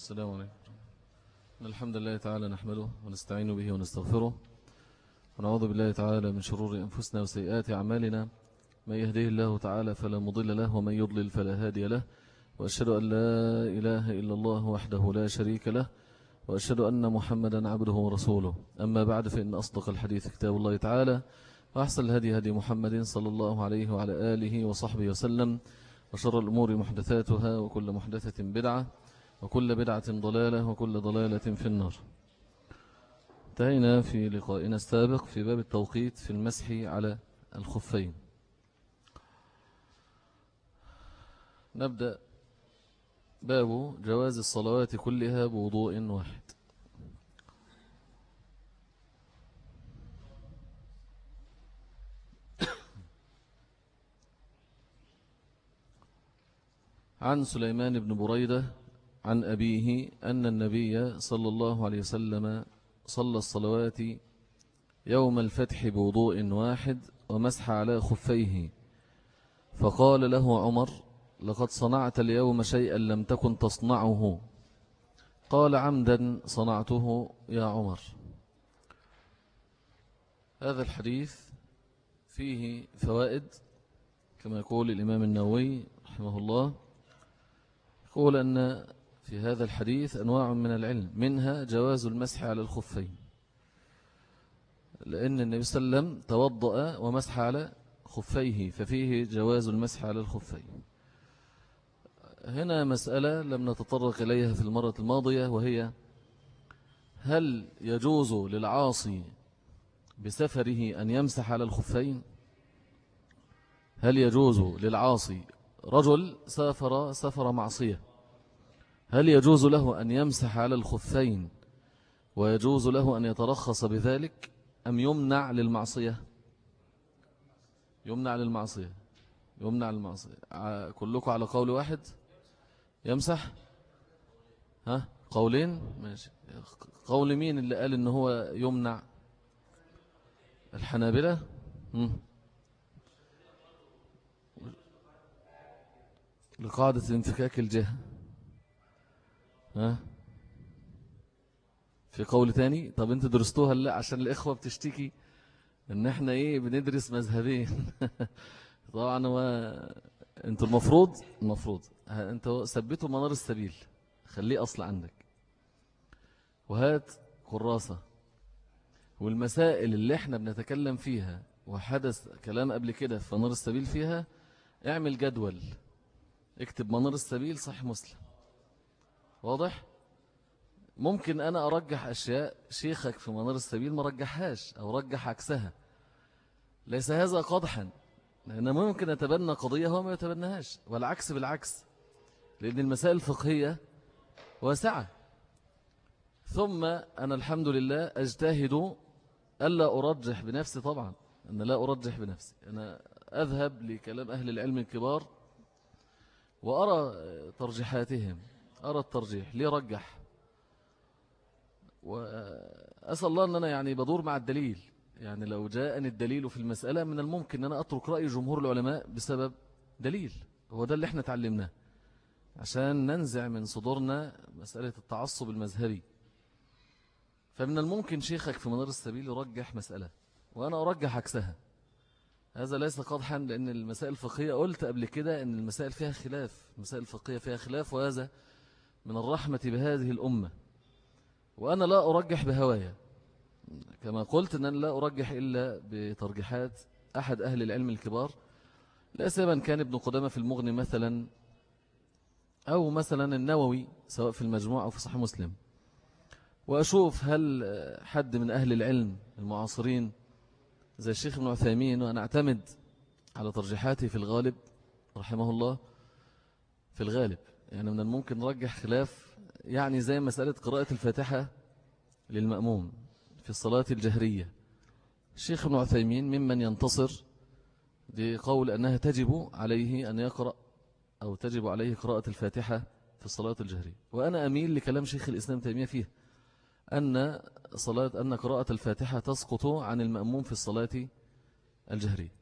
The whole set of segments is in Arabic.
السلام عليكم. الحمد لله تعالى نحمده ونستعين به ونستغفره ونعوذ بالله تعالى من شرور أنفسنا وسيئات أعمالنا. من يهديه الله تعالى فلا مضل له ومن يضلل فلا هادي له. وأشهد أن لا إله إلا الله وحده لا شريك له. وأشهد أن محمدا عبده ورسوله. أما بعد فإن أصدق الحديث كتاب الله تعالى وأحسن الهدي هدي محمد صلى الله عليه وعلى آله وصحبه وسلم وشر الأمور محدثاتها وكل محدثة بدعة. وكل بدعة ضلالة وكل ضلالة في النار. انتهينا في لقائنا السابق في باب التوقيت في المسح على الخفين. نبدأ باب جواز الصلوات كلها بوضوء واحد. عن سليمان بن بريدة عن أبيه أن النبي صلى الله عليه وسلم صلى الصلوات يوم الفتح بوضوء واحد ومسح على خفيه. فقال له عمر لقد صنعت اليوم شيئا لم تكن تصنعه. قال عمدا صنعته يا عمر. هذا الحديث فيه فوائد كما يقول الإمام النووي رحمه الله. يقول أن في هذا الحديث أنواع من العلم منها جواز المسح على الخفين. لأن النبي صلى الله عليه وسلم توضأ ومسح على خفيه ففيه جواز المسح على الخفين. هنا مسألة لم نتطرق إليها في المرة الماضية وهي هل يجوز للعاصي بسفره أن يمسح على الخفين؟ هل يجوز للعاصي رجل سافر سفر معصية؟ هل يجوز له أن يمسح على الخفين ويجوز له أن يترخص بذلك أم يمنع للمعصية؟ يمنع للمعصية. يمنع للمعصية. كلكم على قول واحد؟ يمسح؟ ها؟ قولين؟ ماشي. قول مين اللي قال إن هو يمنع؟ الحنابلة؟ لقاعدة انفكاك الجهة. ها؟ في قول تاني؟ طب انت درستوها لا؟ عشان الإخوة بتشتكي إن إحنا إيه بندرس مذهبين. طبعا هو أنتوا المفروض المفروض. أنتوا ثبتوا منار السبيل. خليه أصل عندك. وهات كراسة. والمسائل اللي إحنا بنتكلم فيها وحدث كلام قبل كده في منار السبيل فيها اعمل جدول. اكتب منار السبيل صح مسلم. واضح؟ ممكن أنا أرجح أشياء شيخك في منار السبيل ما رجحهاش أو رجح عكسها. ليس هذا قضحا لأن ممكن أتبنى قضية هو ما يتبناهاش والعكس بالعكس لأن المسائل الفقهية واسعة. ثم أنا الحمد لله أجتهد ألا أرجح بنفسي طبعا أنا لا أرجح بنفسي. أنا أذهب لكلام أهل العلم الكبار وأرى ترجيحاتهم. أرى الترجيح ليه رجح؟ وأسأل الله أن أنا يعني بدور مع الدليل. يعني لو جاءني الدليل في المسألة من الممكن أن أنا أترك رأي جمهور العلماء بسبب دليل. هو ده اللي إحنا تعلمناه عشان ننزع من صدورنا مسألة التعصب المذهبي. فمن الممكن شيخك في منار السبيل يرجح مسألة وأنا أرجح عكسها. هذا ليس قضحا لأن المسائل الفقهية قلت قبل كده أن المسائل فيها خلاف. المسائل الفقهية فيها خلاف وهذا من الرحمة بهذه الأمة. وأنا لا أرجح بهوايا. كما قلت أن لا أرجح إلا بترجيحات أحد أهل العلم الكبار. لا سيما كان ابن قدامة في المغني مثلا أو مثلا النووي سواء في المجموعة أو في صحيح مسلم. وأشوف هل حد من أهل العلم المعاصرين زي الشيخ ابن عثيمين وأنا أعتمد على ترجيحاته في الغالب رحمه الله في الغالب. يعني من الممكن نرجح خلاف يعني زي مسألة قراءة الفاتحة للمأموم في الصلاة الجهرية. الشيخ ابن عثيمين ممن ينتصر لقول أنها تجب عليه أن يقرأ أو تجب عليه قراءة الفاتحة في الصلاة الجهرية. وأنا أميل لكلام شيخ الإسلام تيمية فيه أن صلاة أن قراءة الفاتحة تسقط عن المأموم في الصلاة الجهرية.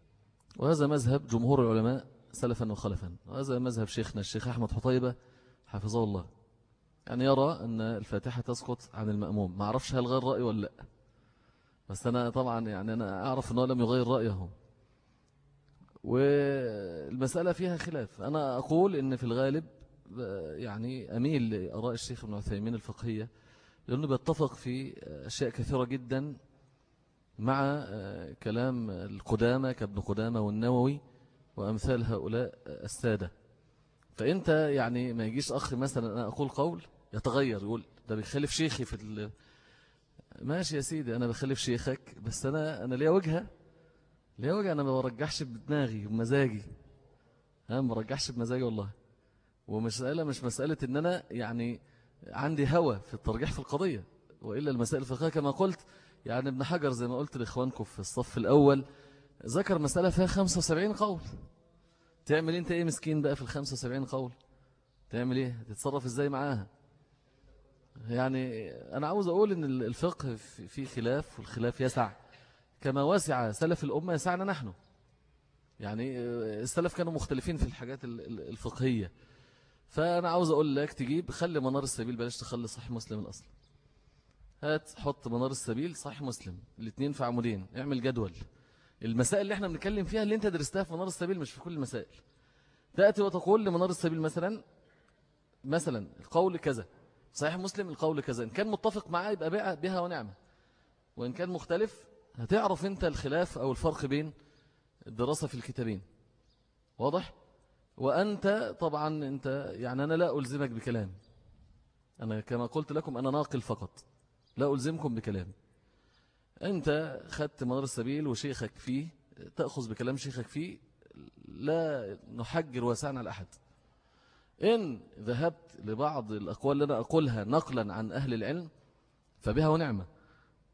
وهذا مذهب جمهور العلماء سلفا وخلفا. وهذا مذهب شيخنا الشيخ أحمد حطيبة حفظه الله. يعني يرى أن الفاتحة تسقط عن المأموم. ما أعرفش هل غير رأي ولا لا. بس أنا طبعا يعني أنا أعرف أنه لم يغير رأيه والمسألة فيها خلاف. أنا أقول أن في الغالب يعني أميل لأراء الشيخ ابن عثيمين الفقهية لأنه بيتفق في أشياء كثيرة جدا مع كلام القدامى كابن قدامى والنووي. وأمثال هؤلاء السادة. فأنت يعني ما يجيش أخ مثلا أنا أقول قول يتغير يقول ده بيخالف شيخي في ال... ماشي يا سيدي أنا بخالف شيخك بس أنا أنا ليا وجهة. ليا وجهة أنا ما برجحش بدماغي ومزاجي ها ما برجحش بمزاجي والله. ومسألة مش مسألة إن أنا يعني عندي هوى في الترجيح في القضية وإلا المسائل الفقهية كما قلت. يعني ابن حجر زي ما قلت لإخوانكم في الصف الأول ذكر مسألة فيها 75 قول. تعمل انت إيه مسكين بقى في ال 75 قول؟ تعمل إيه؟ تتصرف إزاي معاها؟ يعني أنا عاوز أقول ان الفقه في خلاف والخلاف يسع. كما وسع سلف الأمة يسعنا نحن. يعني السلف كانوا مختلفين في الحاجات الفقهية. فأنا عاوز أقول لك تجيب خلي منار السبيل بلاش تخلي صحيح مسلم الأصل. هات حط منار السبيل صحيح مسلم. الاثنين في عمودين. اعمل جدول. المسائل اللي إحنا بنتكلم فيها اللي انت درستها في منار السبيل مش في كل المسائل. تأتي وتقول لمنار السبيل مثلا مثلا القول كذا. صحيح مسلم القول كذا. إن كان متفق معاه يبقى بها ونعمة. وإن كان مختلف هتعرف أنت الخلاف أو الفرق بين الدراسة في الكتابين. واضح؟ وأنت طبعا أنت يعني أنا لا ألزمك بكلام. أنا كما قلت لكم أنا ناقل فقط. لا ألزمكم بكلام. أنت خدت مدار السبيل وشيخك فيه تأخذ بكلام شيخك فيه لا نحجر واسعنا لأحد. إن ذهبت لبعض الأقوال اللي أنا أقولها نقلا عن أهل العلم فبها ونعمة.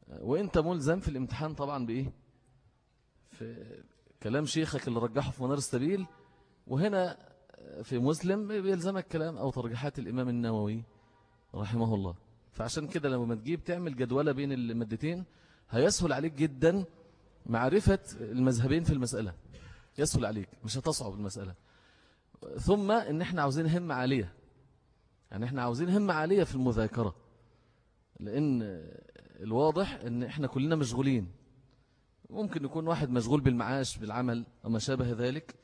وإنت ملزم في الامتحان طبعا بإيه؟ في كلام شيخك اللي رجحه في منار السبيل. وهنا في مسلم بيلزمك كلام أو ترجيحات الإمام النووي رحمه الله. فعشان كده لما تجيب تعمل جدولة بين المادتين هيسهل عليك جدا معرفة المذهبين في المسألة. يسهل عليك مش هتصعب المسألة. ثم إن إحنا عاوزين همة عالية. يعني إحنا عاوزين همة عالية في المذاكرة. لأن الواضح إن إحنا كلنا مشغولين. ممكن يكون واحد مشغول بالمعاش بالعمل وما شابه ذلك.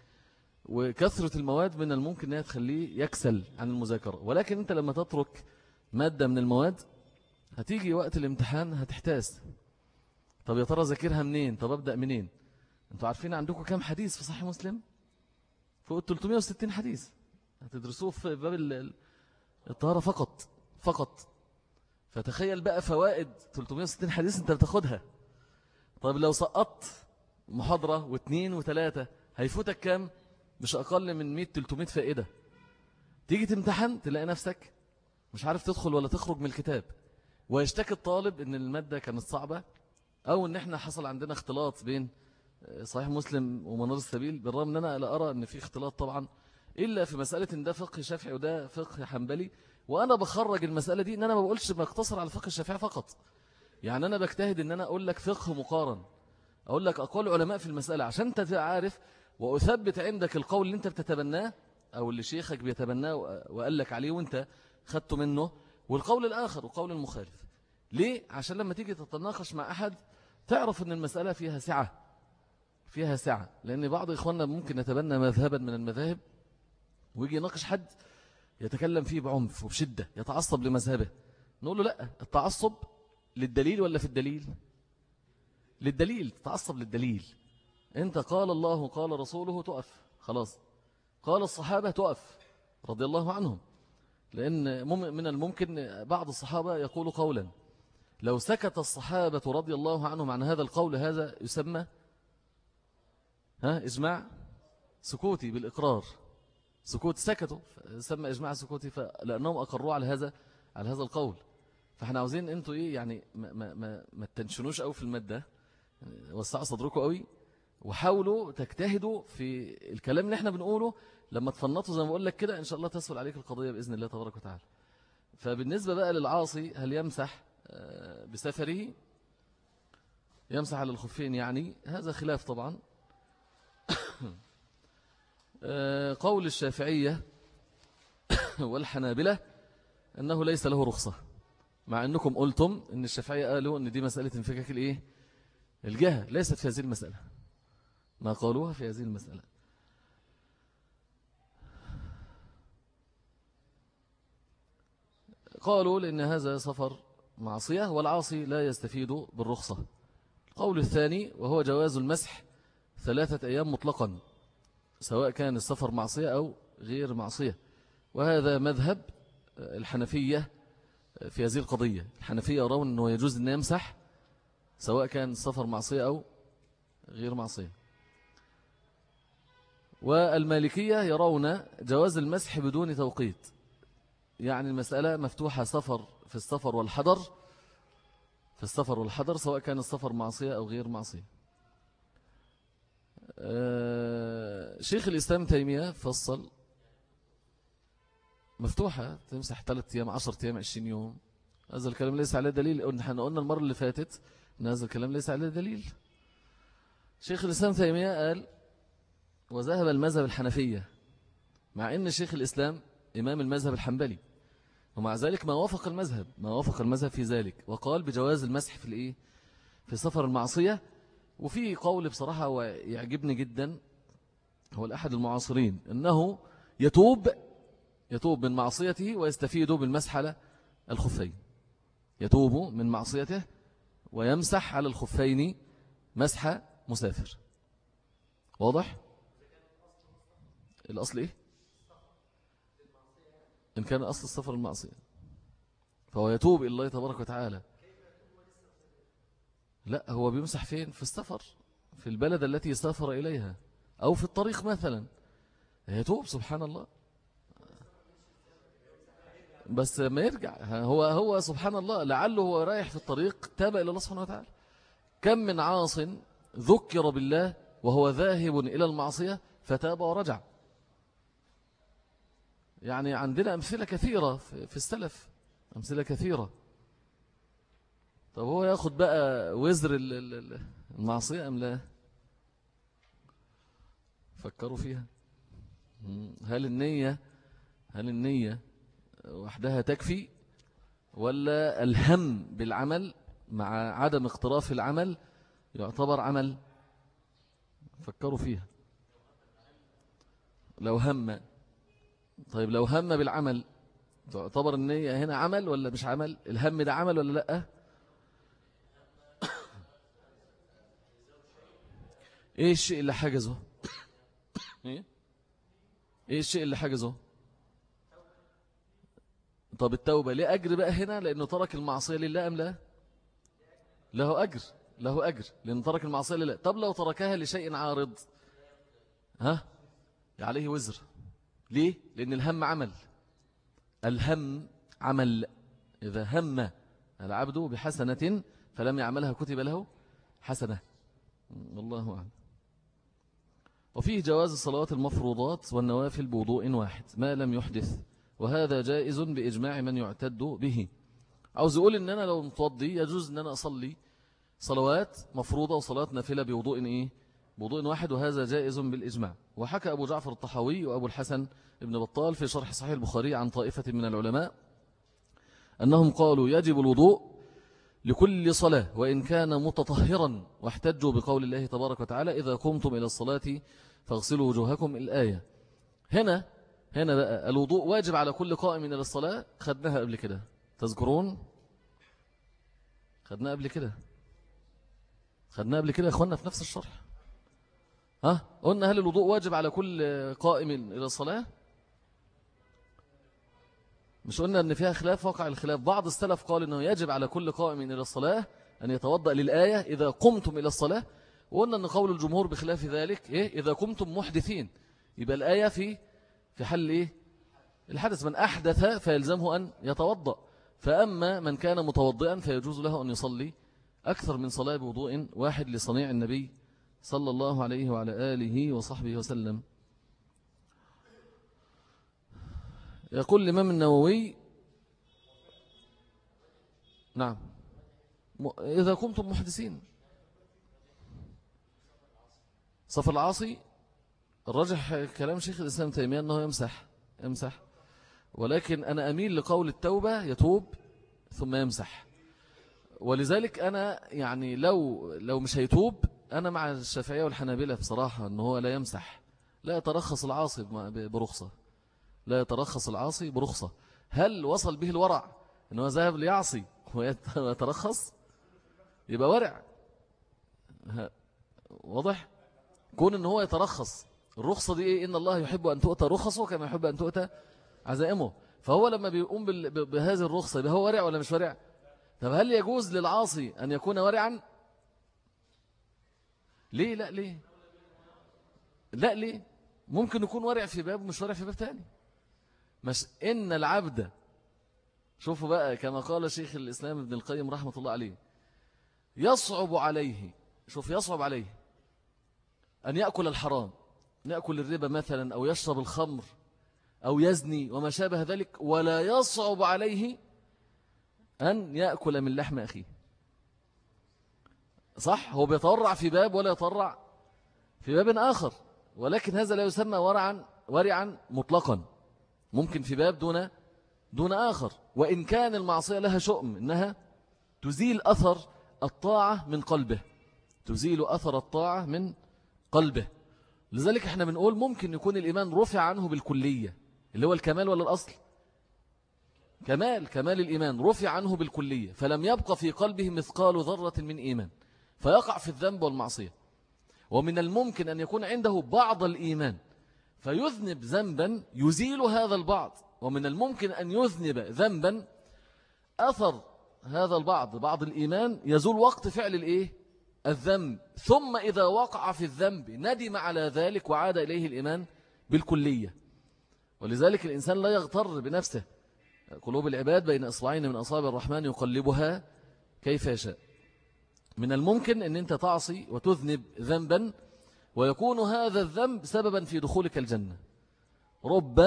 وكثرة المواد من الممكن أنها تخليه يكسل عن المذاكرة. ولكن أنت لما تترك مادة من المواد هتيجي وقت الامتحان هتحتاس. طب يا ترى ذاكرها منين؟ طب أبدأ منين؟ أنتوا عارفين عندكم كم حديث في صحيح مسلم؟ فوق 360 حديث. هتدرسوه في باب الطهارة فقط فقط. فتخيل بقى فوائد 360 حديث أنت بتاخدها. طيب لو سقطت محاضرة واثنين وثلاثة هيفوتك كام؟ مش أقل من 100-300 فائدة. تيجي تمتحن تلاقي نفسك مش عارف تدخل ولا تخرج من الكتاب. ويشتكي الطالب إن المادة كانت صعبة أو إن إحنا حصل عندنا اختلاط بين آه، صحيح مسلم ومنار السبيل بالرغم إن أنا لا أرى إن في اختلاط طبعا إلا في مسألة إن ده فقه شافعي وده فقه حنبلي وأنا بخرج المسألة دي إن أنا ما بقولش بقتصر على الفقه الشافعي فقط. يعني أنا بجتهد إن أنا أقول لك فقه مقارن أقول لك أقوال علماء في المسألة عشان أنت عارف وأثبت عندك القول اللي أنت بتتبناه أو اللي شيخك بيتبناه وقال لك عليه وأنت خدته منه والقول الآخر وقول المخالف. ليه؟ عشان لما تيجي تتناقش مع أحد تعرف أن المسألة فيها سعة فيها سعة. لأن بعض إخواننا ممكن يتبنى مذهبا من المذاهب ويجي يناقش حد يتكلم فيه بعنف وبشدة يتعصب لمذهبه. نقول له لا التعصب للدليل ولا في الدليل؟ للدليل تتعصب للدليل. أنت قال الله قال رسوله تقف. خلاص. قال الصحابة تقف رضي الله عنهم. لأن من الممكن بعض الصحابة يقول قولا. لو سكت الصحابة رضي الله عنهم عن هذا القول هذا يسمى ها إجماع سكوتي بالإقرار. سكوت سكتوا يسمى إجماع سكوتي لأنهم أقروا على هذا على هذا القول. فإحنا عاوزين أنتوا إيه يعني ما, ما, ما, ما تنشنوش قوي في المادة. وسعوا صدركم قوي وحاولوا تجتهدوا في الكلام اللي إحنا بنقوله. لما تفنطوا زي ما بقول لك كده إن شاء الله تسهل عليك القضية بإذن الله تبارك وتعالى. فبالنسبة بقى للعاصي هل يمسح؟ بسفره يمسح على الخفين يعني هذا خلاف طبعا. آه، قول الشافعية والحنابلة أنه ليس له رخصة مع أنكم قلتم أن الشافعية قالوا أن دي مسألة انفكاك الإيه؟ الجهة ليست في هذه المسألة. ما قالوها في هذه المسألة. قالوا لأن هذا سفر معصية والعاصي لا يستفيد بالرخصة. القول الثاني وهو جواز المسح ثلاثة أيام مطلقا سواء كان السفر معصية أو غير معصية. وهذا مذهب الحنفية في هذه القضية. الحنفية يرون أنه يجوز أن يمسح سواء كان السفر معصية أو غير معصية. والمالكية يرون جواز المسح بدون توقيت. يعني المسألة مفتوحة سفر في السفر والحضر في السفر والحضر سواء كان السفر معصية أو غير معصية. آه، شيخ الإسلام تيمية فصل مفتوحة تمسح ثلاثة أيام عشرة أيام عشرين يوم. هذا الكلام ليس عليه دليل إحنا قلنا المرة اللي فاتت أن هذا الكلام ليس عليه دليل. شيخ الإسلام تيمية قال وذهب المذهب الحنفية مع أن شيخ الإسلام إمام المذهب الحنبلي. ومع ذلك ما وافق المذهب ما وافق المذهب في ذلك وقال بجواز المسح في الإيه؟ في سفر المعصية وفي قول بصراحة ويعجبني جدا هو الأحد المعاصرين أنه يتوب يتوب من معصيته ويستفيد بالمسح على الخفين. يتوب من معصيته ويمسح على الخفين مسح مسافر. واضح؟ الأصل إيه؟ إن كان أصل السفر المعصية. فهو يتوب إلى الله تبارك وتعالى. لا هو بيمسح فين؟ في السفر في البلد التي سافر إليها أو في الطريق مثلا. يتوب سبحان الله. بس ما يرجع. هو هو سبحان الله لعله هو رايح في الطريق تاب إلى الله سبحانه وتعالى. كم من عاص ذكر بالله وهو ذاهب إلى المعصية فتاب ورجع. يعني عندنا أمثلة كثيرة في السلف أمثلة كثيرة. طب هو ياخد بقى وزر المعصية أم لا؟ فكروا فيها. هل النية هل النية وحدها تكفي ولا الهم بالعمل مع عدم اقتراف العمل يعتبر عمل؟ فكروا فيها. لو هم طيب لو هم بالعمل تعتبر النية هنا عمل ولا مش عمل؟ الهم ده عمل ولا لأ؟ إيه الشيء اللي حجزه؟ إيه؟ إيه الشيء اللي حجزه؟ طب التوبة ليه أجر بقى هنا؟ لأنه ترك المعصية لله أم لا؟ له أجر له أجر لأنه ترك المعصية لله. طب لو تركها لشيء عارض ها؟ عليه وزر. ليه؟ لأن الهم عمل. الهم عمل. إذا هم العبد بحسنة فلم يعملها كتب له حسنة. والله أعلم. وفيه جواز الصلوات المفروضات والنوافل بوضوء واحد. ما لم يحدث. وهذا جائز بإجماع من يعتد به. عاوز يقول إن أنا لو متوضي يجوز إن أنا أصلي صلوات مفروضة وصلاة نافلة بوضوء إيه؟ بوضوء واحد وهذا جائز بالإجماع. وحكى أبو جعفر الطحاوي وأبو الحسن ابن بطال في شرح صحيح البخاري عن طائفة من العلماء أنهم قالوا يجب الوضوء لكل صلاة وإن كان متطهرا واحتجوا بقول الله تبارك وتعالى إذا قمتم إلى الصلاة فاغسلوا وجوهكم الآية. هنا هنا بقى الوضوء واجب على كل قائم إلى الصلاة. خدناها قبل كده. تذكرون؟ خدناها قبل كده. خدناها قبل كده يا أخوانا في نفس الشرح. ها قلنا هل الوضوء واجب على كل قائم إلى الصلاة؟ مش قلنا أن فيها خلاف؟ وقع الخلاف. بعض السلف قال أنه يجب على كل قائم إلى الصلاة أن يتوضأ للآية إذا قمتم إلى الصلاة. وقلنا أن قول الجمهور بخلاف ذلك إيه؟ إذا قمتم محدثين. يبقى الآية في في حل إيه؟ الحدث. من أحدث فيلزمه أن يتوضأ. فأما من كان متوضئا فيجوز له أن يصلي أكثر من صلاة بوضوء واحد لصنيع النبي صلى الله عليه وعلى آله وصحبه وسلم. يقول الإمام النووي نعم إذا كنتم محدثين صف العاصي الرجح كلام شيخ الإسلام تيمية أنه يمسح يمسح ولكن أنا أميل لقول التوبة يتوب ثم يمسح. ولذلك أنا يعني لو لو مش هيتوب أنا مع الشافعية والحنابلة بصراحة أنه هو لا يمسح لا يترخص العاصي برخصة لا يترخص العاصي برخصة. هل وصل به الورع أنه ذهب ليعصي ويترخص؟ يبقى ورع. واضح؟ كون أنه هو يترخص. الرخصة دي إيه؟ إن الله يحب أن تؤتى رخصه كما يحب أن تؤتى عزائمه. فهو لما بيقوم بهذه الرخصة هو ورع ولا مش ورع؟ طب هل يجوز للعاصي أن يكون ورعا؟ ليه؟ لا ليه؟ لا ليه؟ ممكن يكون ورع في باب مش ورع في باب تاني. مش إن العبد شوفوا بقى كما قال شيخ الإسلام ابن القيم رحمة الله عليه يصعب عليه شوف يصعب عليه أن يأكل الحرام. يأكل الربا مثلا أو يشرب الخمر أو يزني وما شابه ذلك ولا يصعب عليه أن يأكل من لحم أخيه. صح؟ هو بيتورع في باب ولا يتورع في باب آخر. ولكن هذا لا يسمى ورعا ورعا مطلقا. ممكن في باب دون دون آخر. وإن كان المعصية لها شؤم إنها تزيل أثر الطاعة من قلبه. تزيل أثر الطاعة من قلبه. لذلك إحنا بنقول ممكن يكون الإيمان رفع عنه بالكلية. اللي هو الكمال ولا الأصل؟ كمال كمال الإيمان. رفع عنه بالكلية. فلم يبقى في قلبه مثقال ذرة من إيمان. فيقع في الذنب والمعصية. ومن الممكن أن يكون عنده بعض الإيمان فيذنب ذنبا يزيل هذا البعض. ومن الممكن أن يذنب ذنبا أثر هذا البعض بعض الإيمان يزول وقت فعل الإيه؟ الذنب. ثم إذا وقع في الذنب ندم على ذلك وعاد إليه الإيمان بالكلية. ولذلك الإنسان لا يغتر بنفسه. قلوب العباد بين إصبعين من أصابع الرحمن يقلبها كيف يشاء. من الممكن أن أنت تعصي وتذنب ذنبا ويكون هذا الذنب سببا في دخولك الجنة. رب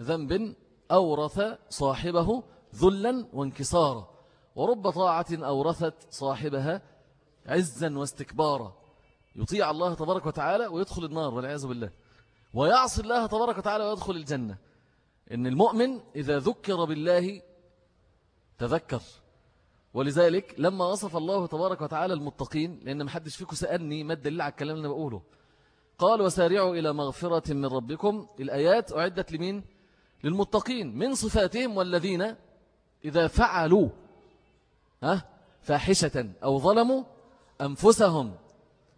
ذنب أورث صاحبه ذلا وانكسارا ورب طاعة أورثت صاحبها عزا واستكبارا. يطيع الله تبارك وتعالى ويدخل النار والعياذ بالله. ويعصي الله تبارك وتعالى ويدخل الجنة. إن المؤمن إذا ذكر بالله تذكر. ولذلك لما وصف الله تبارك وتعالى المتقين لأن محدش فيكم سألني ما الدليل على الكلام اللي بقوله. قال وسارعوا إلى مغفرة من ربكم. الآيات أعدت لمين؟ للمتقين. من صفاتهم والذين إذا فعلوا ها فاحشة أو ظلموا أنفسهم.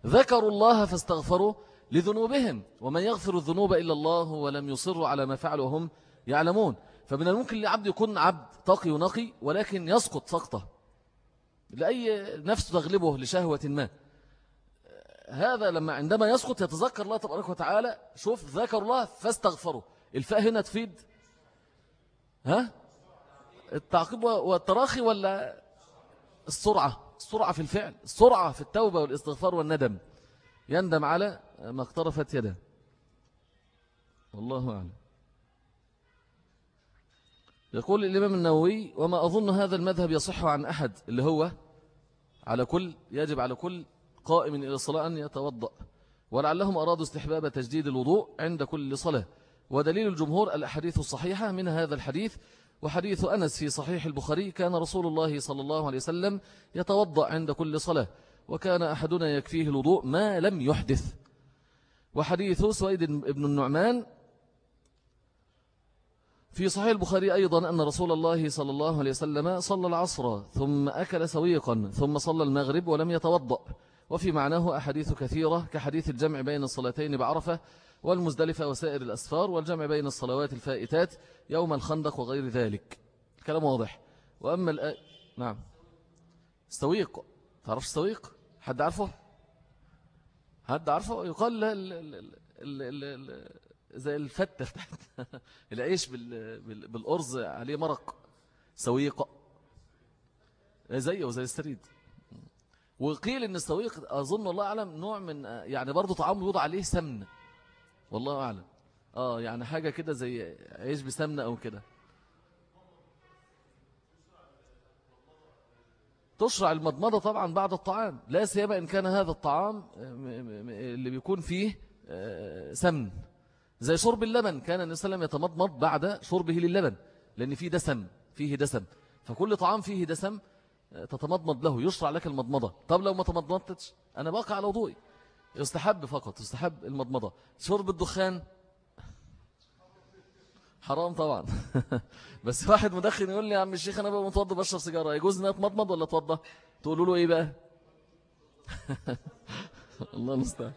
ذكروا الله فاستغفروا لذنوبهم. ومن يغفر الذنوب إلا الله ولم يصروا على ما فعلوا وهم يعلمون. فمن الممكن لعبد يكون عبد تقي ونقي ولكن يسقط سقطة. لأي نفس تغلبه لشهوة ما. هذا لما عندما يسقط يتذكر الله تبارك وتعالى شوف ذكر الله فاستغفروا. الفاء هنا تفيد. ها؟ التعقيب والتراخي ولا؟ السرعة. السرعة في الفعل. السرعة في التوبة والاستغفار والندم. يندم على ما اقترفت يده. والله أعلم. يقول الإمام النووي وما أظن هذا المذهب يصح عن أحد اللي هو على كل يجب على كل قائم إلى الصلاة أن يتوضأ ولعلهم أرادوا استحباب تجديد الوضوء عند كل صلاة. ودليل الجمهور الأحاديث الصحيحة من هذا الحديث وحديث أنس في صحيح البخاري كان رسول الله صلى الله عليه وسلم يتوضأ عند كل صلاة وكان أحدنا يكفيه الوضوء ما لم يحدث. وحديث سويد بن النعمان في صحيح البخاري أيضا أن رسول الله صلى الله عليه وسلم صلى العصر ثم أكل سويقا ثم صلى المغرب ولم يتوضأ. وفي معناه أحاديث كثيرة كحديث الجمع بين الصلاتين بعرفة والمزدلفة وسائر الأسفار والجمع بين الصلوات الفائتات يوم الخندق وغير ذلك. الكلام واضح. وأما الآ... نعم. استويق تعرفش استويق حد عارفه؟ حد عارفه؟ يقال ل... ل... ل... ل... زي الفتة العيش بال... بالأرز عليه مرق سويق. زيه وزي السريد. وقيل إن السويق أظن الله أعلم نوع من يعني برضه طعام يوضع عليه سمن. والله أعلم. آه يعني حاجة كده زي عيش بسمنة أو كده. تشرع المضمضة طبعا بعد الطعام. لا سيما إن كان هذا الطعام اللي بيكون فيه آه، سمن. زي شرب اللبن. كان النبي صلى الله عليه وسلم يتمضمض بعد شربه للبن لأن فيه دسم فيه دسم. فكل طعام فيه دسم تتمضمض له يشرع لك المضمضة. طب لو ما تمضمضتش أنا باقي على وضوئي يستحب فقط يستحب المضمضة. شرب الدخان؟ حرام طبعا. بس واحد مدخن يقول لي يا عم الشيخ أنا بقى متوضى بشرب سيجارة. يجوز أن أتمضمض ولا أتوضى تقولوا له إيه بقى؟ الله المستعان.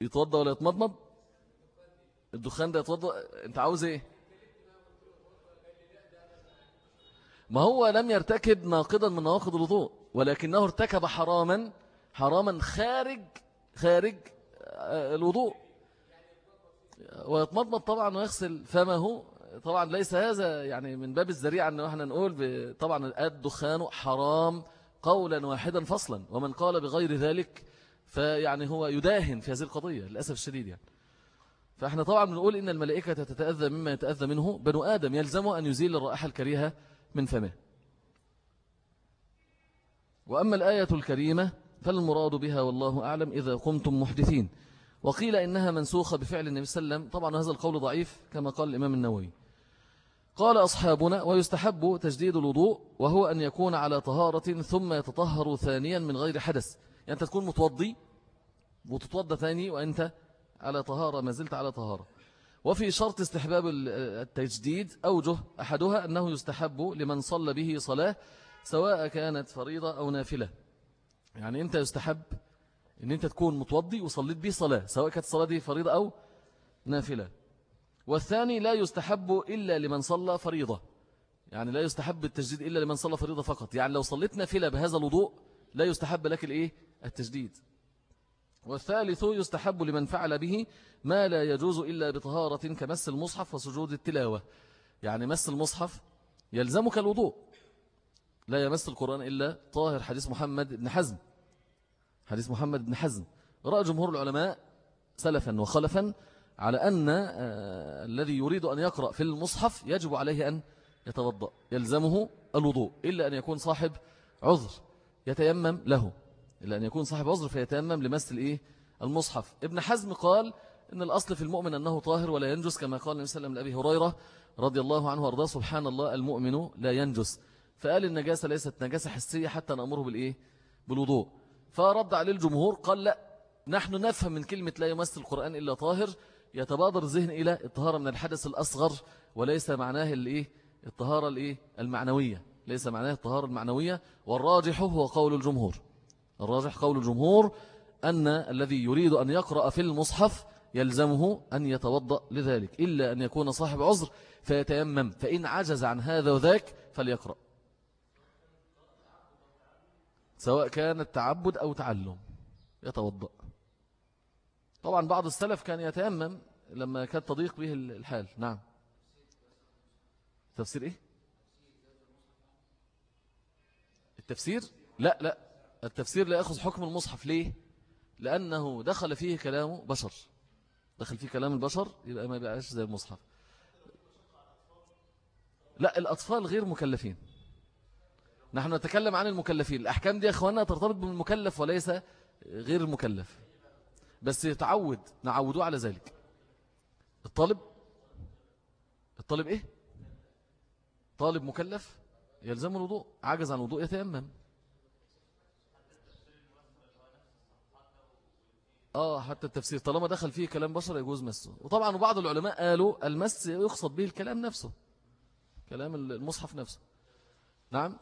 يتوضى ولا يتمضمض؟ الدخان ده يتوضى انت عاوز إيه؟ ما هو لم يرتكب ناقضا من نواقض الوضوء ولكنه ارتكب حراما حراما خارج خارج آه، الوضوء. ويتمضمض طبعا ويغسل. فمه طبعا ليس هذا يعني من باب الزريعة أنه إحنا نقول طبعا الدخان حرام قولا واحدا فصلا. ومن قال بغير ذلك فيعني هو يداهن في هذه القضية للأسف الشديد يعني. فإحنا طبعا بنقول إن الملائكة تتأذى مما يتأذى منه بنو آدم يلزمه أن يزيل الرائحة الكريهة من فمه. وأما الآية الكريمة فالمراد بها والله أعلم إذا قمتم محدثين. وقيل إنها منسوخة بفعل النبي صلى الله عليه وسلم. طبعا هذا القول ضعيف كما قال الإمام النووي. قال أصحابنا ويستحب تجديد الوضوء وهو أن يكون على طهارة ثم يتطهر ثانيا من غير حدث. يعني أنت تكون متوضي وتتوضى ثاني وأنت على طهارة ما زلت على طهارة. وفي شرط استحباب التجديد أوجه أحدها أنه يستحب لمن صلى به صلاة سواء كانت فريضة أو نافلة. يعني أنت يستحب أن أنت تكون متوضي وصليت به صلاة سواء كانت الصلاة دي فريضة أو نافلة. والثاني لا يستحب إلا لمن صلى فريضة. يعني لا يستحب التجديد إلا لمن صلى فريضة فقط. يعني لو صليت نافلة بهذا الوضوء لا يستحب لك الإيه؟ التجديد. والثالث يستحب لمن فعل به ما لا يجوز إلا بطهارة كمس المصحف وسجود التلاوة. يعني مس المصحف يلزمك الوضوء. لا يمس القرآن إلا طاهر. حديث محمد بن حزم. حديث محمد بن حزم. رأى جمهور العلماء سلفا وخلفا على أن آه، الذي يريد أن يقرأ في المصحف يجب عليه أن يتوضأ. يلزمه الوضوء إلا أن يكون صاحب عذر يتيمم له. إلا أن يكون صاحب عذر فيتيمم لمس الإيه؟ المصحف. ابن حزم قال إن الأصل في المؤمن أنه طاهر ولا ينجس كما قال النبي صلى الله عليه وسلم لأبي هريرة رضي الله عنه وأرضاه سبحان الله المؤمن لا ينجس. فقال النجاسة ليست نجاسة حسية حتى نأمره بالإيه؟ بالوضوء. فرد عليه الجمهور قال لا نحن نفهم من كلمة لا يمس القرآن إلا طاهر يتبادر الذهن إلى الطهارة من الحدث الأصغر وليس معناه الإيه؟ الطهارة الإيه؟ المعنوية. ليس معناه الطهارة المعنوية والراجح هو قول الجمهور. الراجح قول الجمهور أن الذي يريد أن يقرأ في المصحف يلزمه أن يتوضأ لذلك إلا أن يكون صاحب عذر فيتيمم فإن عجز عن هذا وذاك فليقرأ. سواء كان التعبد أو تعلم يتوضأ. طبعا بعض السلف كان يتيمم لما كان تضيق به الحال. نعم. تفسير إيه؟ التفسير؟ لا لا. التفسير لا يأخذ حكم المصحف. ليه؟ لأنه دخل فيه كلام بشر. دخل فيه كلام البشر يبقى ما يبقاش زي المصحف. لا الأطفال غير مكلفين. نحن نتكلم عن المكلفين. الأحكام دي يا أخوانا ترتبط بالمكلف وليس غير المكلف. بس يتعود نعودوه على ذلك. الطالب الطالب إيه؟ طالب مكلف يلزم الوضوء. عجز عن الوضوء يتيمم. آه حتى التفسير. طالما دخل فيه كلام بشر يجوز مسه. وطبعا بعض العلماء قالوا المس يقصد به الكلام نفسه. كلام المصحف نفسه. نعم.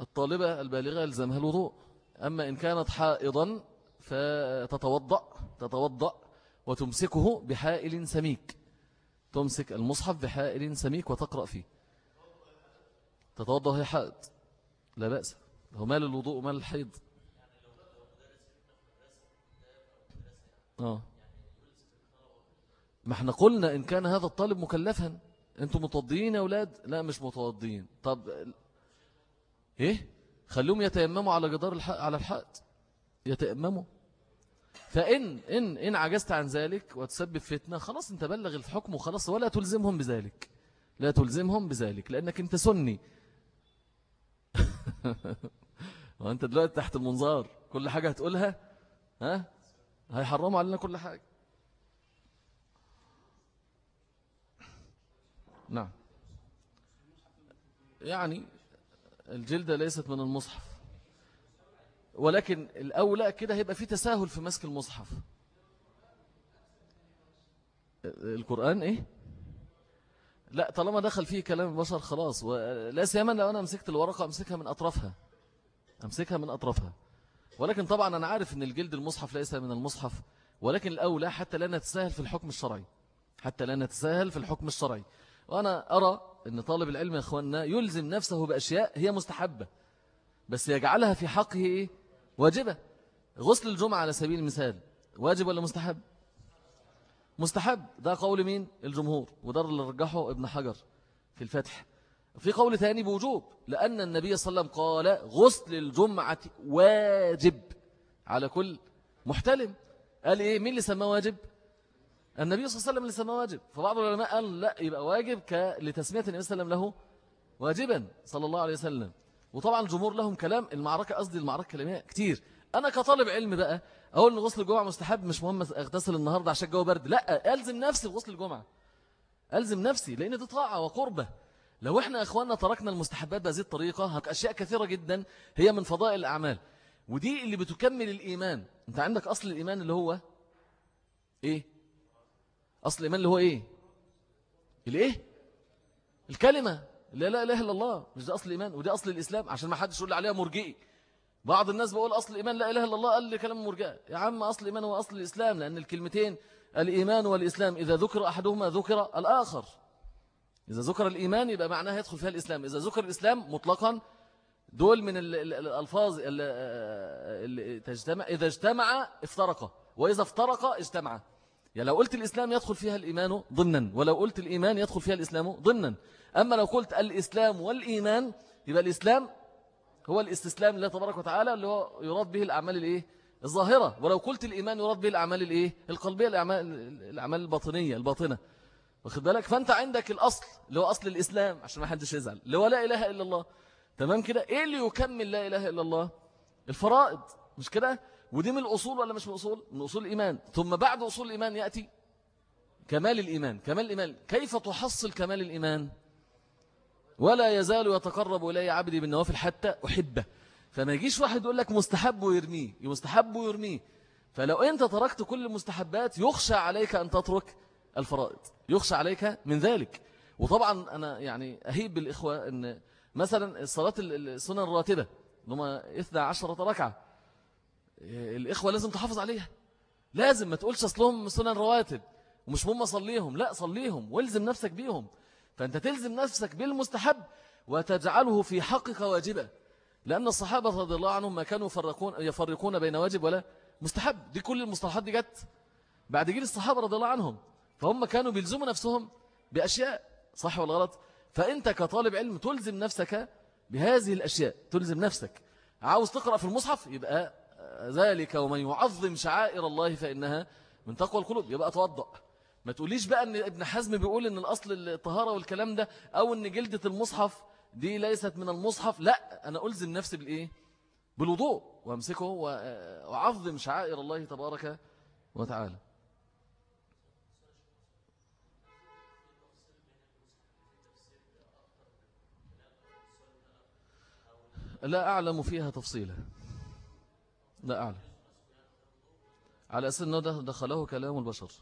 الطالبة البالغة يلزمها الوضوء. أما إن كانت حائضا فتتوضأ تتوضأ وتمسكه بحائل سميك. تمسك المصحف بحائل سميك وتقرأ فيه. تتوضأ وهي حائض. لا بأس. هو مال الوضوء ومال الحيض. آه. ما إحنا قلنا إن كان هذا الطالب مكلفا. أنتم متوضيين يا أولاد؟ لا مش متوضيين. طب إيه؟ خلوهم يتيمموا على جدار الحق على الحائط. يتيمموا. فإن إن إن عجزت عن ذلك وتسبب فتنة خلاص أنت بلغ الحكم وخلاص ولا تلزمهم بذلك. لا تلزمهم بذلك لأنك أنت سني. وأنت دلوقتي تحت المنظار. كل حاجة هتقولها؟ ها؟ هيحرموا علينا كل حاجة. نعم. يعني الجلدة ليست من المصحف. ولكن الأولى كده هيبقى في تساهل في مسك المصحف. القرآن إيه؟ لا طالما دخل فيه كلام البشر خلاص ولا سيما لو أنا مسكت الورقة أمسكها من أطرافها. أمسكها من أطرافها. ولكن طبعا أنا عارف أن الجلد المصحف ليس من المصحف ولكن الأولى حتى لا نتساهل في الحكم الشرعي حتى لا نتساهل في الحكم الشرعي. وأنا أرى أن طالب العلم يا أخواننا يلزم نفسه بأشياء هي مستحبة بس يجعلها في حقه إيه؟ واجبة. غسل الجمعة على سبيل المثال واجب ولا مستحب؟ مستحب. ده قول مين؟ الجمهور. وده اللي رجحه ابن حجر في الفتح. في قول ثاني بوجوب لأن النبي صلى الله عليه وسلم قال غسل الجمعة واجب. على كل محتلم. قال إيه؟ مين اللي سماه واجب؟ النبي صلى الله عليه وسلم اللي سماه واجب. فبعض العلماء قال لا يبقى واجب لتسمية النبي صلى الله عليه وسلم له واجبا صلى الله عليه وسلم. وطبعا الجمهور لهم كلام المعركة قصدي المعركة كلامية كتير. أنا كطالب علم بقى أقول إن غسل الجمعة مستحب مش مهم أغتسل النهاردة عشان الجو برد. لا ألزم نفسي بغسل الجمعة. ألزم نفسي لأن دي طاعة وقربة. لو إحنا أخواننا تركنا المستحبات بهذه الطريقة أشياء كثيرة جدا هي من فضائل الأعمال. ودي اللي بتكمل الإيمان. أنت عندك أصل الإيمان اللي هو إيه؟ أصل الإيمان اللي هو إيه؟ الإيه؟ الكلمة. لا لا إله إلا الله. مش ده أصل الإيمان. ودي أصل الإسلام. عشان ما حدش يقول عليها مرجئي. بعض الناس بقول أصل الإيمان لا إله إلا الله. قال لي كلام مرجئ يا عم أصل الإيمان هو أصل الإسلام لأن الكلمتين الإيمان والإسلام إذا ذكر أحدهما ذكر الآخر. إذا ذكر الإيمان يبقى معناها يدخل فيها الإسلام. إذا ذكر الإسلام مطلقا دول من الألفاظ اللي تجتمع إذا اجتمع افترق وإذا افترق اجتمع يعني لو قلت الإسلام يدخل فيها الإيمان ضمنا ولو قلت الإيمان يدخل فيها الإسلام ضمنا. أما لو قلت الإسلام والإيمان يبقى الإسلام هو الاستسلام لله تبارك وتعالى اللي هو يراد به الأعمال الإيه؟ الظاهرة. ولو قلت الإيمان يراد به الأعمال الإيه؟ القلبية الأعمال, الأعمال الباطنية الباطنة. واخد بالك؟ فأنت عندك الأصل اللي هو أصل الإسلام عشان ما حدش يزعل اللي هو لا إله إلا الله. تمام كده؟ إيه اللي يكمل لا إله إلا الله؟ الفرائض. مش كده؟ ودي من الأصول ولا مش من الأصول؟ من أصول الإيمان. ثم بعد أصول الإيمان يأتي كمال الإيمان. كمال الإيمان. كيف تحصل كمال الإيمان؟ ولا يزال يتقرب إلي عبدي بالنوافل حتى أحبه. فما يجيش واحد يقول لك مستحب ويرميه مستحب ويرميه. فلو أنت تركت كل المستحبات يخشى عليك أن تترك الفرائض. يخشى عليك من ذلك. وطبعا أنا يعني أهيب بالإخوة أن مثلا الصلاة السنة الراتبة لما إثنى عشرة ركعة الإخوة لازم تحافظ عليها. لازم ما تقولش أصلهم سنن رواتب ومش مهم صليهم. لا صليهم والزم نفسك بيهم. فأنت تلزم نفسك بالمستحب وتجعله في حقك واجبا لأن الصحابة رضي الله عنهم ما كانوا يفرقون, يفرقون بين واجب ولا مستحب. دي كل المصطلحات دي جت بعد جيل الصحابة رضي الله عنهم. فهم كانوا بيلزموا نفسهم بأشياء صح ولا غلط؟ فأنت كطالب علم تلزم نفسك بهذه الأشياء تلزم نفسك. عاوز تقرأ في المصحف؟ يبقى ذلك ومن يعظم شعائر الله فإنها من تقوى القلوب. يبقى توضأ. ما تقوليش بقى إن ابن حزم بيقول إن الأصل الطهارة والكلام ده أو إن جلدة المصحف دي ليست من المصحف. لا أنا ألزم نفسي بالإيه؟ بالوضوء وأمسكه واعظم شعائر الله تبارك وتعالى. لا أعلم فيها تفصيلا. لا أعلم. على أساس أنه دخله كلام البشر.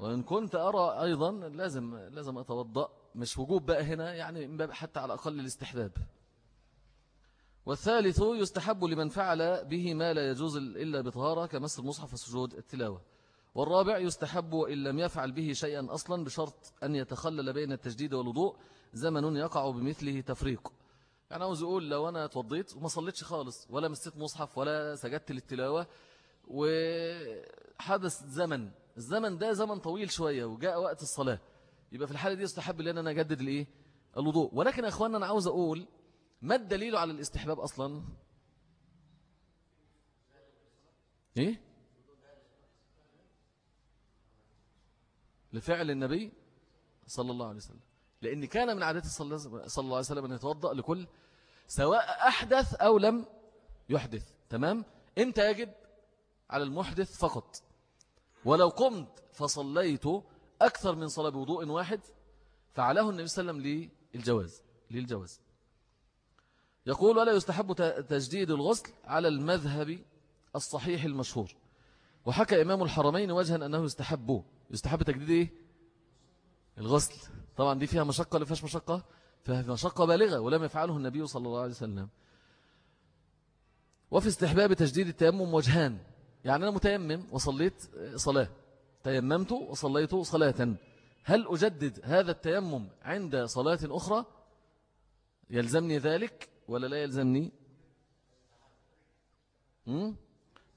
وإن كنت أرى أيضا لازم لازم أتوضأ. مش وجوب بقى هنا يعني حتى على أقل الاستحباب. والثالث يستحب لمن فعل به ما لا يجوز إلا بطهارة كمس المصحف وسجود التلاوة. والرابع يستحب إن لم يفعل به شيئا أصلا بشرط أن يتخلل بين التجديد والوضوء. زمن يقع بمثله تفريق. يعني عاوز أقول لو أنا توضيت وما صليتش خالص ولا مسيت مصحف ولا سجدت للتلاوة وحدث زمن الزمن ده زمن طويل شوية وجاء وقت الصلاة. يبقى في الحالة دي يستحب لأن أنا أجدد الإيه؟ الوضوء. ولكن يا أخوانا أنا عاوز أقول ما الدليل على الاستحباب أصلا؟ إيه؟ لفعل النبي صلى الله عليه وسلم. لأن كان من عادات صلى الله عليه وسلم أن يتوضأ لكل سواء أحدث أو لم يحدث تمام؟ إمتى يجب على المحدث فقط. ولو قمت فصليت أكثر من صلاة بوضوء واحد فعله النبي صلى الله عليه وسلم للجواز للجواز. يقول ولا يستحب تجديد الغسل على المذهب الصحيح المشهور وحكى إمام الحرمين وجها أنه يستحب. يستحب تجديد إيه؟ الغسل. طبعا دي فيها مشقة ولا فيهاش مشقة؟ فيها مشقة بالغة ولم يفعله النبي صلى الله عليه وسلم. وفي استحباب تجديد التيمم وجهان. يعني أنا متيمم وصليت صلاة. تيممت وصليت صلاة. هل أجدد هذا التيمم عند صلاة أخرى؟ يلزمني ذلك ولا لا يلزمني؟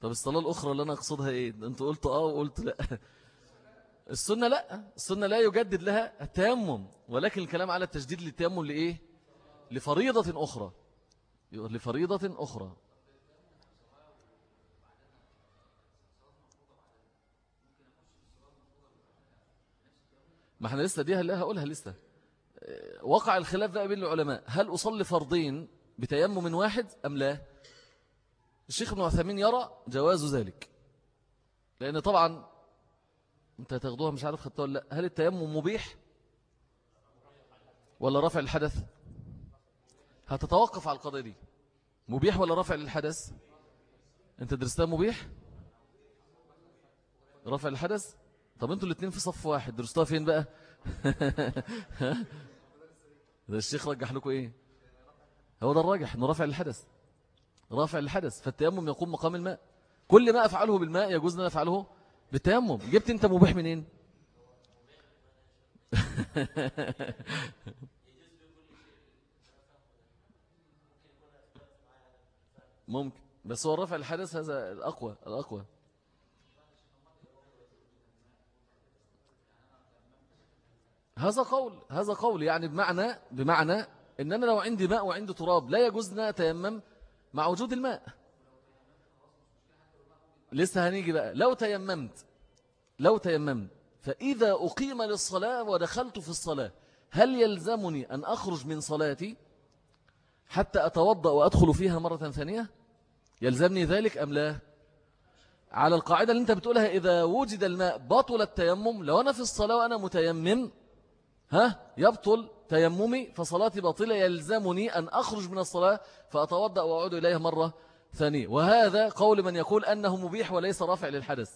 طب الصلاة الأخرى اللي أنا أقصدها إيه؟ أنت قلت آه وقلت لا. السنة لا السنة لا يجدد لها التيمم ولكن الكلام على التجديد للتيمم لإيه؟ لفريضة أخرى. لفريضة أخرى. ما إحنا لسه دي هقولها لسه. وقع الخلاف بقى بين العلماء. هل أصلي فرضين بتيمم واحد أم لا؟ الشيخ ابن عثمين يرى جواز ذلك. لأن طبعا انت تاخدوها مش عارف خدتها ولا لا. هل التيمم مبيح ولا رفع الحدث هتتوقف على القضية دي. مبيح ولا رفع للحدث؟ انت درستها مبيح؟ رفع الحدث طب أنتوا الاثنين في صف واحد درستوها فين بقى؟ ده الشيخ رجح لكم إيه؟ هو ده الراجح انه رفع الحدث رافع الحدث فالتيمم يقوم مقام الماء. كل ما أفعله بالماء يجوز أن أفعله بالتيمم جبت أنت مباح منين؟ ممكن. بس هو رفع الحدث هذا الأقوى الأقوى. هذا قول هذا قول يعني بمعنى بمعنى ان أنا لو عندي ماء وعندي تراب لا يجوز ان اتيمم مع وجود الماء. لسه هنيجي بقى. لو تيممت لو تيممت فإذا أقيم للصلاة ودخلت في الصلاة هل يلزمني أن أخرج من صلاتي حتى أتوضأ وأدخل فيها مرة ثانية؟ يلزمني ذلك أم لا؟ على القاعدة اللي أنت بتقولها إذا وجد الماء بطل التيمم لو أنا في الصلاة وأنا متيمم ها يبطل تيممي فصلاتي باطلة يلزمني أن أخرج من الصلاة فأتوضأ وأعود إليها مرة ثانية وهذا قول من يقول أنه مبيح وليس رافع للحدث.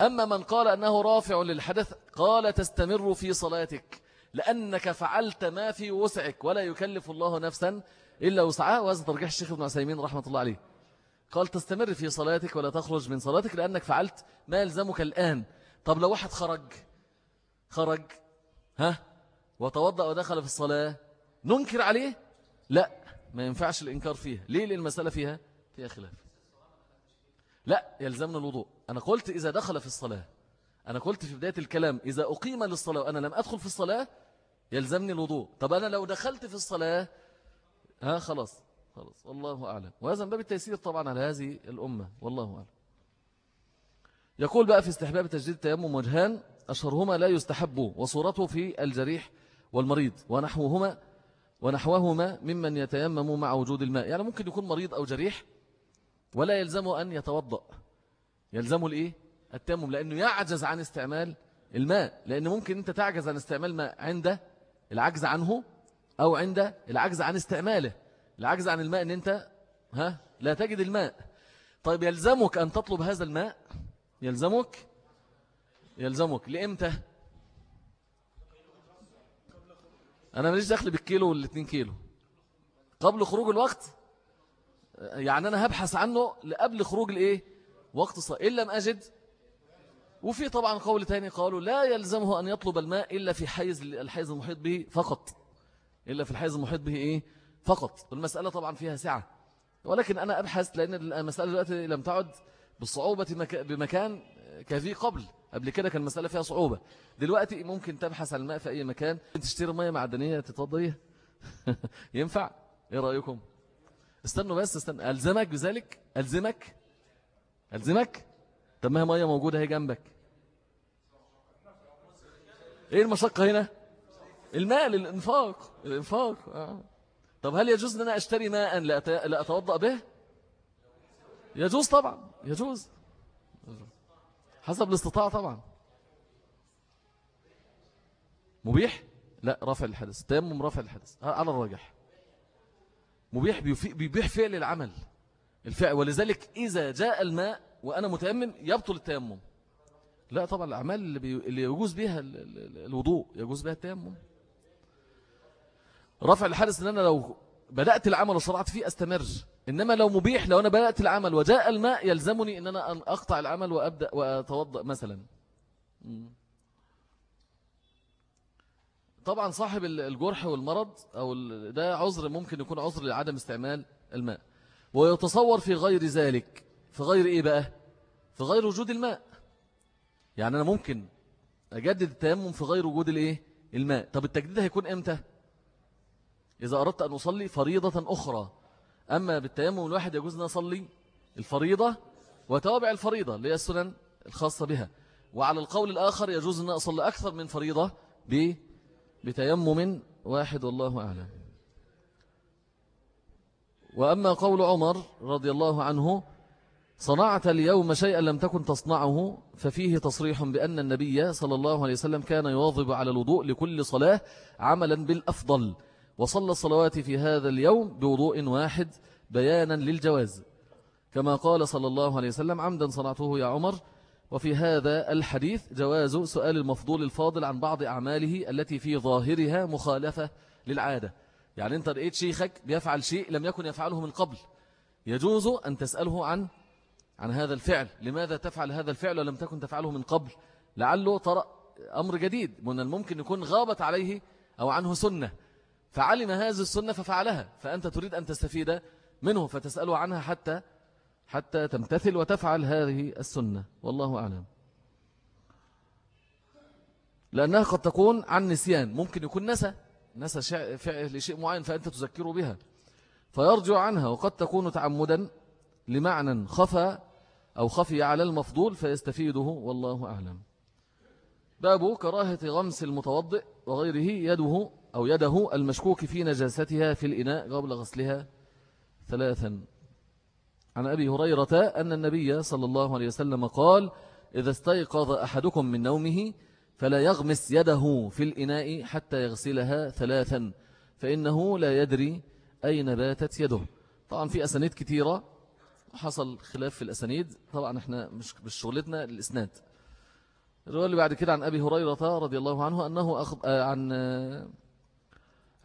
أما من قال أنه رافع للحدث قال تستمر في صلاتك لأنك فعلت ما في وسعك ولا يكلف الله نفسا إلا وسعها. وهذا ترجح الشيخ ابن عسيمين رحمة الله عليه. قال تستمر في صلاتك ولا تخرج من صلاتك لأنك فعلت ما يلزمك الآن. طب لو واحد خرج خرج ها وتوضأ ودخل في الصلاة ننكر عليه؟ لا. ما ينفعش الإنكار فيها. ليه؟ لأن المسألة فيها فيها خلاف. لا يلزمنا الوضوء. أنا قلت إذا دخل في الصلاة أنا قلت في بداية الكلام إذا أقيم للصلاة وأنا لم أدخل في الصلاة يلزمني الوضوء. طب أنا لو دخلت في الصلاة ها خلاص خلاص والله أعلم. وهذا من باب التيسير طبعا على هذه الأمة والله أعلم. يقول بقى في استحباب تجديد التيمم وجهان أشهرهما لا يستحب وصورته في الجريح والمريض ونحوهما ونحوهما ممن يتيمم مع وجود الماء. يعني ممكن يكون مريض أو جريح ولا يلزمه أن يتوضأ. يلزمه الإيه؟ التيمم لأنه يعجز عن استعمال الماء. لأن ممكن أنت تعجز عن استعمال الماء عند العجز عنه أو عند العجز عن استعماله. العجز عن الماء أن أنت ها لا تجد الماء. طيب يلزمك أن تطلب هذا الماء؟ يلزمك؟ يلزمك. لإمتى؟ أنا ماليش دخل بالكيلو والاتنين كيلو. قبل خروج الوقت يعني أنا هبحث عنه لقبل خروج الإيه؟ وقت الصلاة إن لم أجد. وفي طبعا قول تاني قالوا لا يلزمه أن يطلب الماء إلا في حيز الحيز المحيط به فقط. إلا في الحيز المحيط به إيه؟ فقط. المسألة طبعا فيها سعة. ولكن أنا أبحث لأن المسألة دلوقتي لم تعد بالصعوبة بمكان كذي قبل. قبل كده كان المسألة فيها صعوبة. دلوقتي ممكن تبحث عن الماء في أي مكان تشتري مية معدنية تتوضى ينفع؟ إيه رأيكم؟ استنوا بس استنى. ألزمك بذلك؟ ألزمك؟ ألزمك؟ طب ما هي مية موجودة هي جنبك. إيه المشقة هنا؟ الماء للإنفاق الإنفاق آه. طب هل يجوز أن أنا أشتري ماء لا أتوضأ به؟ يجوز طبعا يجوز. حسب الاستطاعة طبعا. مبيح؟ لا رفع الحدث. تيمم رفع الحدث. على الراجح. مبيح بيبيح فعل العمل. الفعل ولذلك إذا جاء الماء وأنا متيمم يبطل التيمم. لا طبعا الأعمال اللي, بي... اللي يجوز بها الوضوء يجوز بها التيمم. رفع الحدث ان أنا لو بدأت العمل وشرعت فيه أستمر. إنما لو مبيح لو أنا بدأت العمل وجاء الماء يلزمني أن أنا أقطع العمل وأبدأ وأتوضأ مثلا. طبعا صاحب الجرح والمرض أو ده عذر ممكن يكون عذر لعدم استعمال الماء. ويتصور في غير ذلك. في غير إيه بقى؟ في غير وجود الماء. يعني أنا ممكن أجدد التيمم في غير وجود الإيه؟ الماء. طب التجديد هيكون إمتى؟ إذا أردت أن أصلي فريضة أخرى. أما بالتيمم الواحد يجوز أن أصلي الفريضة وتوابع الفريضة اللي هي السنن الخاصة بها. وعلى القول الآخر يجوز أن أصلي أكثر من فريضة بتيمم واحد والله أعلم. وأما قول عمر رضي الله عنه صنعت اليوم شيئا لم تكن تصنعه ففيه تصريح بأن النبي صلى الله عليه وسلم كان يواظب على الوضوء لكل صلاة عملا بالأفضل. وصلى الصلوات في هذا اليوم بوضوء واحد بيانا للجواز. كما قال صلى الله عليه وسلم عمدا صنعته يا عمر. وفي هذا الحديث جواز سؤال المفضول الفاضل عن بعض أعماله التي في ظاهرها مخالفة للعادة. يعني أنت رأيت شيخك بيفعل شيء لم يكن يفعله من قبل. يجوز أن تسأله عن عن هذا الفعل. لماذا تفعل هذا الفعل ولم تكن تفعله من قبل؟ لعله طرأ أمر جديد. من الممكن يكون غابت عليه أو عنه سنة. فعلم هذه السنة ففعلها فأنت تريد أن تستفيد منه فتسأله عنها حتى حتى تمتثل وتفعل هذه السنة. والله أعلم. لأنها قد تكون عن نسيان. ممكن يكون نسى نسى فعل شيء معين فأنت تذكره بها. فيرجع عنها وقد تكون تعمدا لمعنى خفى أو خفي على المفضول فيستفيده. والله أعلم. باب كراهة غمس المتوضئ وغيره يده أو يده المشكوك في نجاستها في الإناء قبل غسلها ثلاثا. عن أبي هريرة أن النبي صلى الله عليه وسلم قال إذا استيقظ أحدكم من نومه فلا يغمس يده في الإناء حتى يغسلها ثلاثا فإنه لا يدري أين باتت يده. طبعا في أسانيد كثيرة حصل خلاف في الأسانيد. طبعا إحنا مش بشغلتنا الإسناد. الرواية اللي بعد كده عن أبي هريرة رضي الله عنه أنه أخب... آه، عن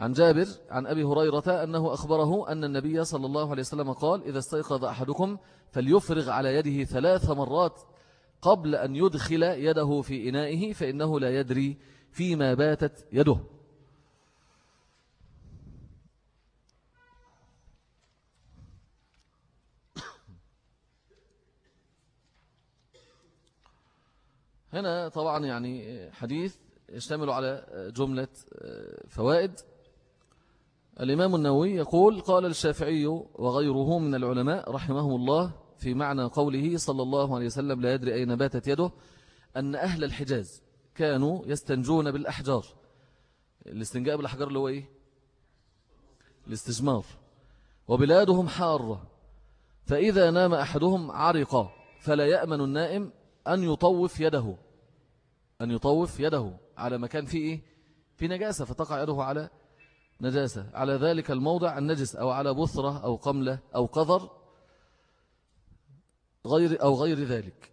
عن جابر عن أبي هريرة أنه أخبره أن النبي صلى الله عليه وسلم قال إذا استيقظ أحدكم فليفرغ على يده ثلاث مرات قبل أن يدخل يده في إنائه فإنه لا يدري فيما باتت يده. هنا طبعا يعني حديث يشتمل على جملة فوائد. الإمام النووي يقول قال الشافعي وغيره من العلماء رحمه الله في معنى قوله صلى الله عليه وسلم لا يدري أين باتت يده أن أهل الحجاز كانوا يستنجون بالأحجار. الاستنجاء بالأحجار اللي هو إيه؟ الاستجمار. وبلادهم حارة. فإذا نام أحدهم عرق فلا يأمن النائم أن يطوف يده. أن يطوف يده على مكان فيه إيه؟ في نجاسة فتقع يده على نجاسة. على ذلك الموضع النجس أو على بثرة أو قملة أو قذر غير أو غير ذلك.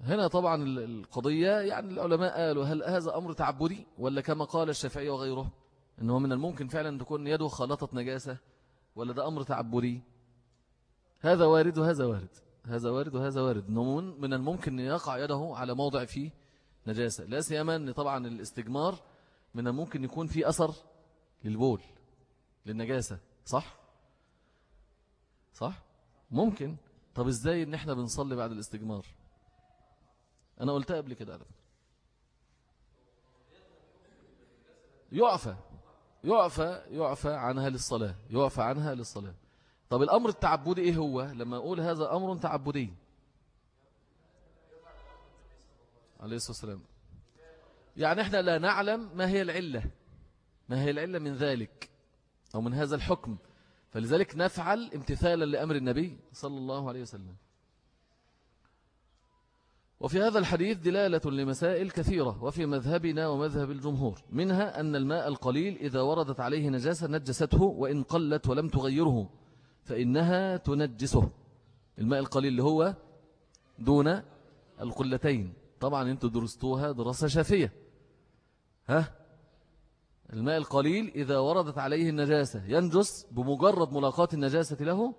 هنا طبعا القضية يعني العلماء قالوا هل هذا أمر تعبدي؟ ولا كما قال الشافعي وغيره أنه من الممكن فعلا تكون يده خلطت نجاسة ولا ده أمر تعبدي؟ هذا وارد وهذا وارد. هذا وارد وهذا وارد. من الممكن أن يقع يده على موضع فيه نجاسة. لا سيما أن طبعا الاستجمار من الممكن يكون في أثر للبول للنجاسة صح؟ صح؟ ممكن. طب إزاي إن إحنا بنصلي بعد الاستجمار؟ أنا قلتها قبل كده يعفى يعفى يعفى عنها للصلاة يعفى عنها للصلاة. طب الأمر التعبدي إيه هو؟ لما أقول هذا أمر تعبدي. عليه الصلاة والسلام. يعني إحنا لا نعلم ما هي العلة ما هي العلة من ذلك أو من هذا الحكم. فلذلك نفعل امتثالا لأمر النبي صلى الله عليه وسلم. وفي هذا الحديث دلالة لمسائل كثيرة وفي مذهبنا ومذهب الجمهور منها أن الماء القليل إذا وردت عليه نجاسة نجسته وإن قلت ولم تغيره فإنها تنجسه. الماء القليل اللي هو دون القلتين. طبعا أنتوا درستوها دراسة شافية. ها؟ الماء القليل إذا وردت عليه النجاسة ينجس بمجرد ملاقاة النجاسة له؟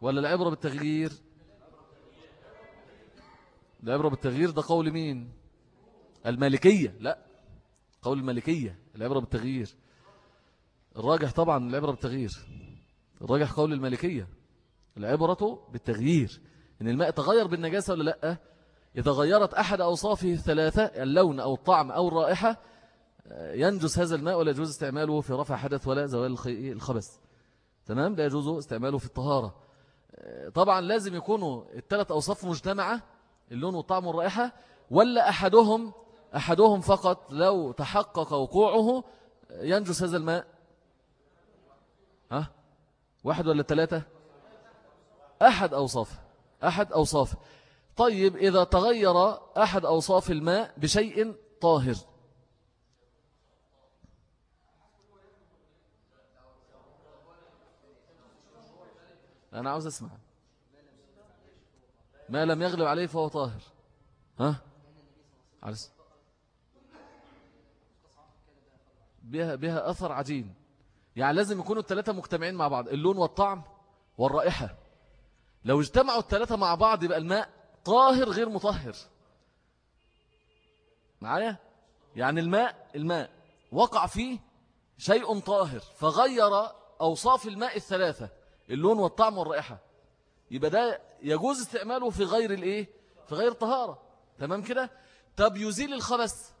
ولا العبرة بالتغيير؟ العبرة بالتغيير ده قول مين؟ المالكية. لا قول المالكية. العبرة بالتغيير. الراجح طبعا العبرة بالتغيير. الراجح قول المالكية. العبرة بالتغيير. إن الماء تغير بالنجاسة ولا لأ؟ إذا غيرت أحد أوصافه الثلاثة اللون أو الطعم أو الرائحة ينجس هذا الماء ولا يجوز استعماله في رفع حدث ولا زوال الخبث تمام؟ لا يجوز استعماله في الطهارة. طبعا لازم يكونوا الثلاث أوصاف مجتمعة اللون والطعم والرائحة ولا أحدهم أحدهم فقط لو تحقق وقوعه ينجس هذا الماء. ها؟ واحد ولا ثلاثة أحد أوصاف أحد أوصاف. طيب إذا تغير أحد أوصاف الماء بشيء طاهر. أنا عاوز أسمع. ما لم يغلب عليه فهو طاهر. ها؟ عرس. بها, بها أثر عجين. يعني لازم يكونوا الثلاثة مجتمعين مع بعض اللون والطعم والرائحة. لو اجتمعوا الثلاثة مع بعض يبقى الماء طاهر غير مطهر. معايا؟ يعني الماء الماء وقع فيه شيء طاهر فغير أوصاف الماء الثلاثة اللون والطعم والرائحة. يبقى ده يجوز استعماله في غير الإيه؟ في غير طهارة تمام كده؟ طب يزيل الخبث.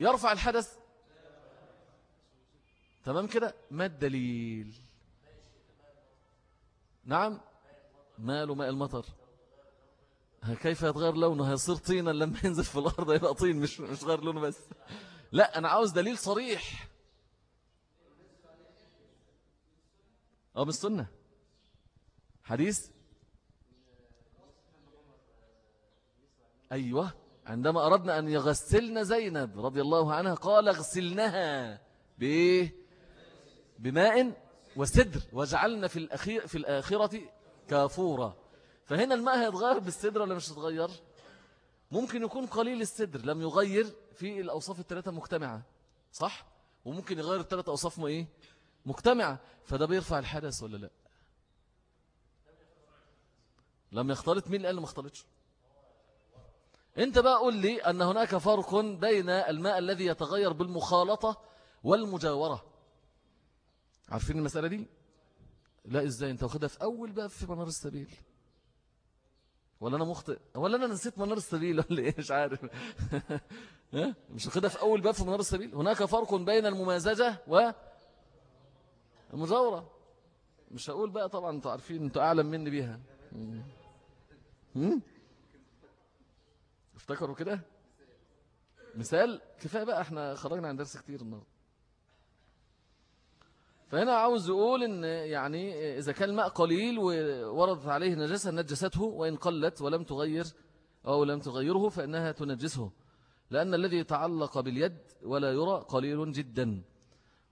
يرفع الحدث. تمام كده؟ ما الدليل؟ نعم؟ ماله ماء المطر؟ كيف يتغير لونه؟ هيصير طينا لما ينزل في الأرض؟ يبقى طين مش مش غير لونه بس. لا أنا عاوز دليل صريح. أو بالسنة حديث؟ أيوة. عندما أردنا أن يغسلنا زينب رضي الله عنها قال اغسلنها بإيه بماء وسدر وجعلنا في, الأخير في الآخرة كافورة. فهنا الماء هيتغير بالسدر ولا مش هيتغير؟ ممكن يكون قليل السدر لم يغير في الأوصاف الثلاثة مجتمعة صح؟ وممكن يغير الثلاثة أوصاف إيه؟ مجتمعة. فده بيرفع الحدث ولا لا؟ لم يختلط مين قال ما اختلطش؟ أنت بقى قول لي أن هناك فرق بين الماء الذي يتغير بالمخالطة والمجاورة. عارفين المسألة دي؟ لا إزاي؟ أنت واخدها في أول باب في منار السبيل. ولا أنا مخطئ؟ ولا أنا نسيت منار السبيل ولا إيه؟ مش عارف. مش واخدها في أول باب في منار السبيل؟ هناك فرق بين الممازجة و المجاورة. مش هقول بقى طبعا أنتوا عارفين أنتوا أعلم مني بيها. افتكروا كده؟ مثال؟ كفاية بقى إحنا خرجنا عن درس كتير النهارده. فهنا عاوز يقول إن يعني إذا كان الماء قليل ووردت عليه نجسة نجسته وإن قلت ولم تغير أو لم تغيره فإنها تنجسه لأن الذي يتعلق باليد ولا يرى قليل جدا.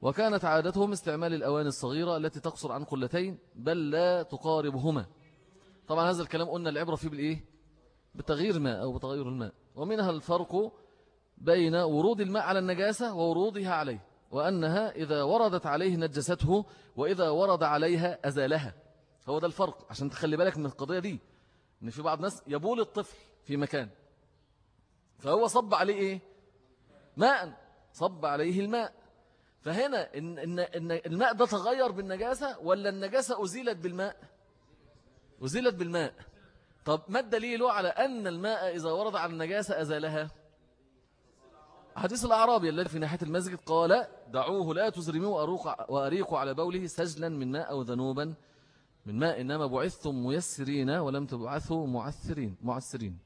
وكانت عادتهم استعمال الأواني الصغيرة التي تقصر عن قلتين بل لا تقاربهما. طبعا هذا الكلام قلنا العبرة فيه بالإيه؟ بتغيير ماء أو بتغير الماء. ومنها الفرق بين ورود الماء على النجاسة وورودها عليه. وأنها إذا وردت عليه نجسته وإذا ورد عليها أزالها. هو ده الفرق عشان تخلي بالك من القضية دي. إن في بعض الناس يبول الطفل في مكان. فهو صب عليه إيه؟ ماء. صب عليه الماء. فهنا إن, إن, إن الماء ده تغير بالنجاسة ولا النجاسة أزيلت بالماء؟ أزيلت بالماء. طب ما الدليل على أن الماء إذا ورد على النجاسة أزالها؟ حديث الأعرابي الذي في ناحية المسجد قال دعوه لا تزرموا وأريقوا على بوله سجلا من ماء أو ذنوبا. من ماء إنما بعثتم ميسرين ولم تبعثوا معثرين معسرين.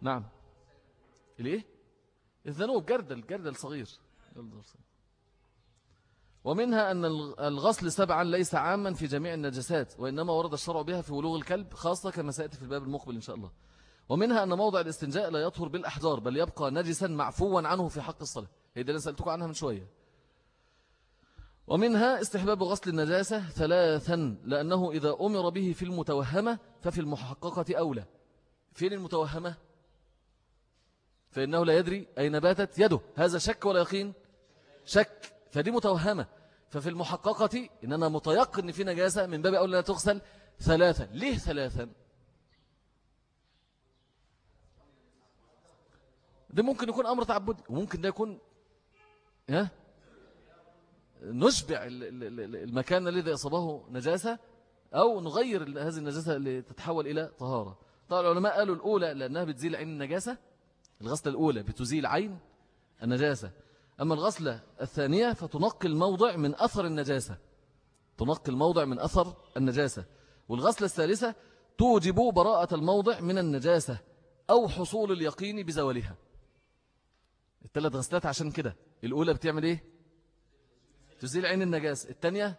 نعم. الإيه؟ الذنوب جردل جردل صغير. ومنها أن الغسل سبعا ليس عاما في جميع النجسات وإنما ورد الشرع بها في ولوغ الكلب خاصة كما سيأتي في الباب المقبل إن شاء الله. ومنها أن موضع الاستنجاء لا يطهر بالأحجار بل يبقى نجسا معفوا عنه في حق الصلاة. هي دي اللي سألتكم عنها من شوية. ومنها استحباب غسل النجاسة ثلاثا لأنه إذا أمر به في المتوهمة ففي المحققة أولى. فين المتوهمة؟ فإنه لا يدري أين باتت يده. هذا شك ولا يقين؟ شك. فدي متوهمة. ففي المحققة إن أنا متيقن في نجاسة من باب أولى لا تغسل ثلاثا. ليه ثلاثا؟ ده ممكن يكون أمر تعبدي وممكن ده يكون ها؟ نشبع المكان الذي أصابه نجاسة أو نغير هذه النجاسة اللي تتحول إلى طهارة. طبعا العلماء قالوا الأولى لأنها بتزيل عين النجاسة الغسلة الأولى بتزيل عين النجاسة. أما الغسلة الثانية فتنقي الموضع من أثر النجاسة تنقي الموضع من أثر النجاسة. والغسلة الثالثة توجب براءة الموضع من النجاسة أو حصول اليقين بزوالها. الثلاث غسلات عشان كده. الأولى بتعمل إيه؟ تزيل عين النجاسة الثانية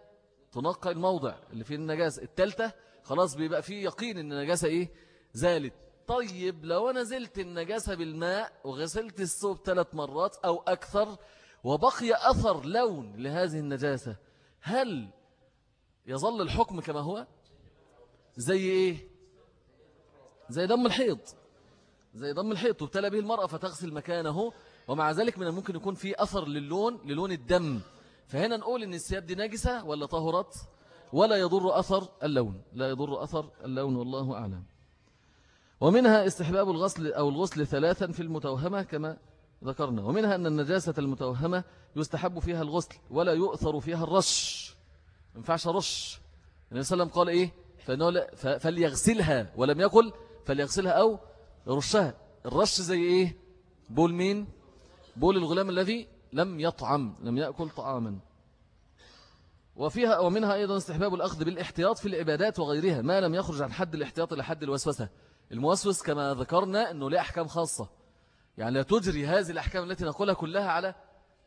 تنقى الموضع اللي فيه النجاسة الثالثة خلاص بيبقى فيه يقين إن النجاسة إيه؟ زالت. طيب لو أنا زلت النجاسة بالماء وغسلت الثوب ثلاث مرات أو أكثر وبقي أثر لون لهذه النجاسة هل يظل الحكم كما هو؟ زي إيه؟ زي دم الحيض زي دم الحيض تبتلى به المرأة فتغسل مكانه ومع ذلك من الممكن يكون في أثر للون للون الدم. فهنا نقول إن الثياب دي نجسة ولا طهرت ولا يضر أثر اللون. لا يضر أثر اللون والله أعلم. ومنها استحباب الغسل أو الغسل ثلاثا في المتوهمة كما ذكرنا. ومنها أن النجاسة المتوهمة يستحب فيها الغسل ولا يؤثر فيها الرش. ما ينفعش رش. النبي صلى الله عليه وسلم قال إيه؟ فليغسلها ولم يقل فليغسلها أو يرشها الرش زي إيه؟ بول مين؟ بول الغلام الذي لم يطعم لم يأكل طعاما. وفيها ومنها أيضا استحباب الأخذ بالاحتياط في العبادات وغيرها ما لم يخرج عن حد الاحتياط لحد الوسوسة. الموسوس كما ذكرنا أنه له أحكام خاصة. يعني لا تجري هذه الأحكام التي نقولها كلها على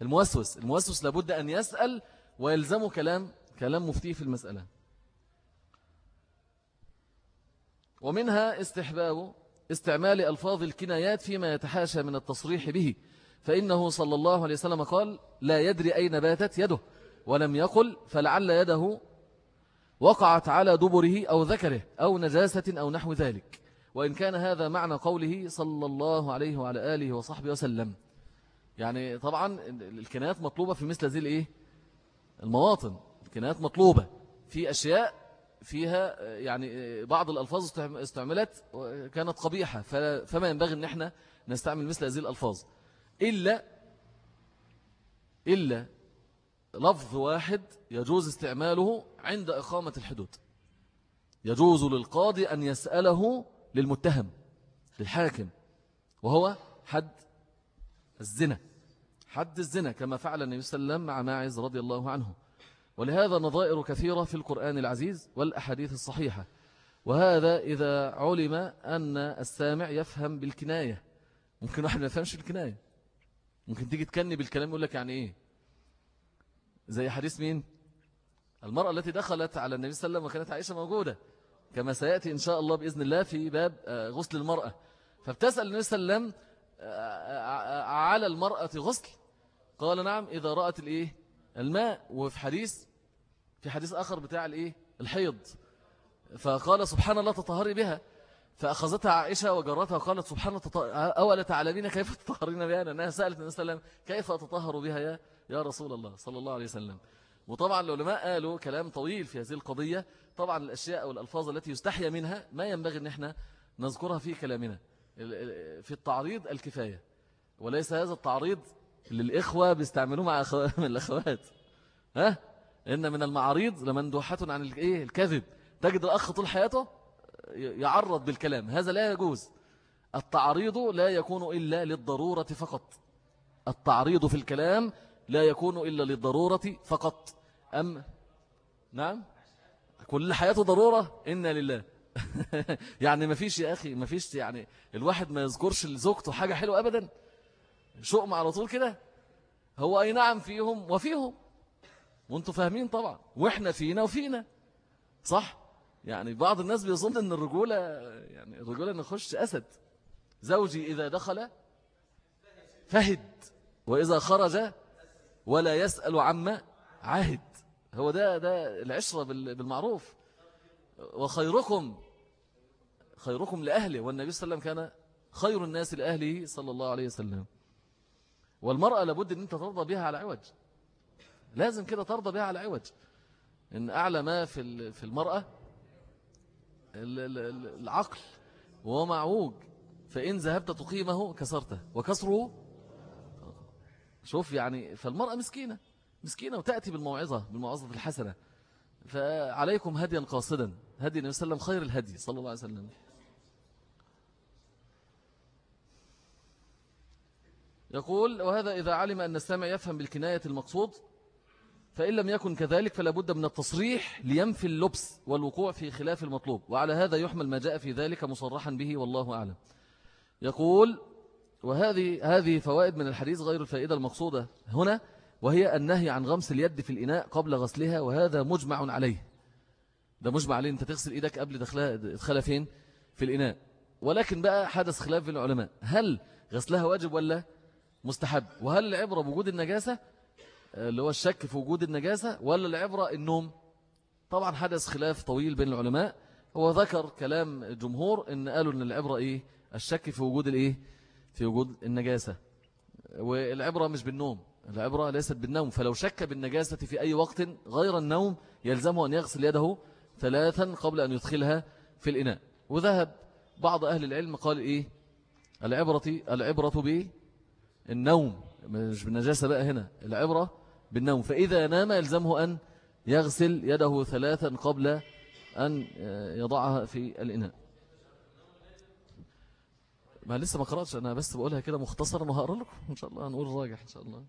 الموسوس. الموسوس لابد أن يسأل ويلزمه كلام كلام مفتيه في المسألة. ومنها استحباب استعمال ألفاظ الكنايات فيما يتحاشى من التصريح به. فإنه صلى الله عليه وسلم قال لا يدري أين باتت يده ولم يقل فلعل يده وقعت على دبره أو ذكره أو نجاسة أو نحو ذلك. وإن كان هذا معنى قوله صلى الله عليه وعلى آله وصحبه وسلم. يعني طبعا الكنايات مطلوبة في مثل هذه الإيه؟ المواطن. الكنايات مطلوبة. في أشياء فيها يعني بعض الألفاظ استعملت كانت قبيحة. فما ينبغي أن إحنا نستعمل مثل هذه الألفاظ. إلا إلا لفظ واحد يجوز استعماله عند إقامة الحدود. يجوز للقاضي أن يسأله للمتهم للحاكم وهو حد الزنا حد الزنا كما فعل النبي صلى الله عليه وسلم مع ماعز رضي الله عنه. ولهذا نظائر كثيرة في القرآن العزيز والأحاديث الصحيحة. وهذا إذا علم أن السامع يفهم بالكناية. ممكن واحد ما يفهمش الكناية. ممكن تيجي تكني بالكلام يقول لك يعني إيه؟ زي حديث مين؟ المرأة التي دخلت على النبي صلى الله عليه وسلم وكانت عائشة موجودة. كما سيأتي إن شاء الله بإذن الله في باب آه، غسل المرأة. فبتسأل النبي صلى الله عليه وسلم آه، على المرأة غسل. قال نعم إذا رأت الإيه؟ الماء. وفي حديث في حديث آخر بتاع الإيه؟ الحيض. فقال سبحان الله تطهري بها. فأخذتها عائشة وجرتها وقالت سبحان أولا تعلمين كيف تطهرين بها؟ لأنها سألت النبي صلى الله عليه وسلم كيف أتطهر بها يا, يا رسول الله صلى الله عليه وسلم؟ وطبعا العلماء قالوا كلام طويل في هذه القضية. طبعا الأشياء أو الألفاظ التي يستحيا منها ما ينبغي أن إحنا نذكرها في كلامنا. في التعريض الكفاية. وليس هذا التعريض للإخوة بيستعملوه مع الأخوات. ها؟ إن من المعاريض لمندوحة عن الكذب. تجد الأخ طول حياته يعرض بالكلام. هذا لا يجوز. التعريض لا يكون إلا للضرورة فقط. التعريض في الكلام لا يكون إلا للضرورة فقط. أم نعم؟ كل حياته ضرورة؟ إنا لله. يعني ما فيش يا أخي ما فيش يعني الواحد ما يذكرش لزوجته حاجة حلوة أبدا. شؤم على طول كده. هو أي نعم فيهم وفيهم. وأنتوا فاهمين طبعا. وإحنا فينا وفينا. صح؟ يعني بعض الناس بيظن إن الرجولة يعني الرجولة نخش أسد. زوجي إذا دخل فهد وإذا خرج ولا يسأل عما عهد. هو ده ده العشرة بالمعروف. وخيركم خيركم لأهله. والنبي صلى الله عليه وسلم كان خير الناس لأهله صلى الله عليه وسلم. والمرأة لابد أن أنت ترضى بها على عوج. لازم كده ترضى بها على عوج. إن أعلى ما في في المرأة العقل وهو معوج. فإن ذهبت تقيمه كسرته. وكسره؟ شوف يعني فالمرأة مسكينة. مسكينة وتأتي بالموعظة بالموعظة الحسنة. فعليكم هديا قاصدا. هدي النبي صلى الله عليه وسلم خير الهدي صلى الله عليه وسلم. يقول وهذا إذا علم أن السامع يفهم بالكناية المقصود فإن لم يكن كذلك فلا بد من التصريح لينفي اللبس والوقوع في خلاف المطلوب. وعلى هذا يحمل ما جاء في ذلك مصرحا به والله أعلم. يقول وهذه هذه فوائد من الحديث غير الفائدة المقصودة هنا وهي النهي عن غمس اليد في الإناء قبل غسلها وهذا مجمع عليه. ده مجمع عليه أنت تغسل إيدك قبل دخلها فين؟ في الإناء. ولكن بقى حدث خلاف العلماء. هل غسلها واجب ولا مستحب؟ وهل العبرة بوجود النجاسة؟ اللي هو الشك في وجود النجاسة ولا العبرة النوم طبعا حدث خلاف طويل بين العلماء. هو ذكر كلام الجمهور إن قالوا إن العبرة إيه؟ الشك في وجود الإيه؟ في وجود النجاسة. والعبرة مش بالنوم العبرة ليست بالنوم. فلو شك بالنجاسة في أي وقت غير النوم يلزمه أن يغسل يده ثلاثا قبل أن يدخلها في الإناء. وذهب بعض أهل العلم قال إيه؟ العبرة العبرة به النوم. مش بالنجاسة بقى هنا. العبرة بالنوم. فإذا نام يلزمه أن يغسل يده ثلاثا قبل أن يضعها في الإناء. ما لسه ما قرأتش أنا بس بقولها كده مختصرا وهقرأ لكم. إن شاء الله هنقول راجح إن شاء الله.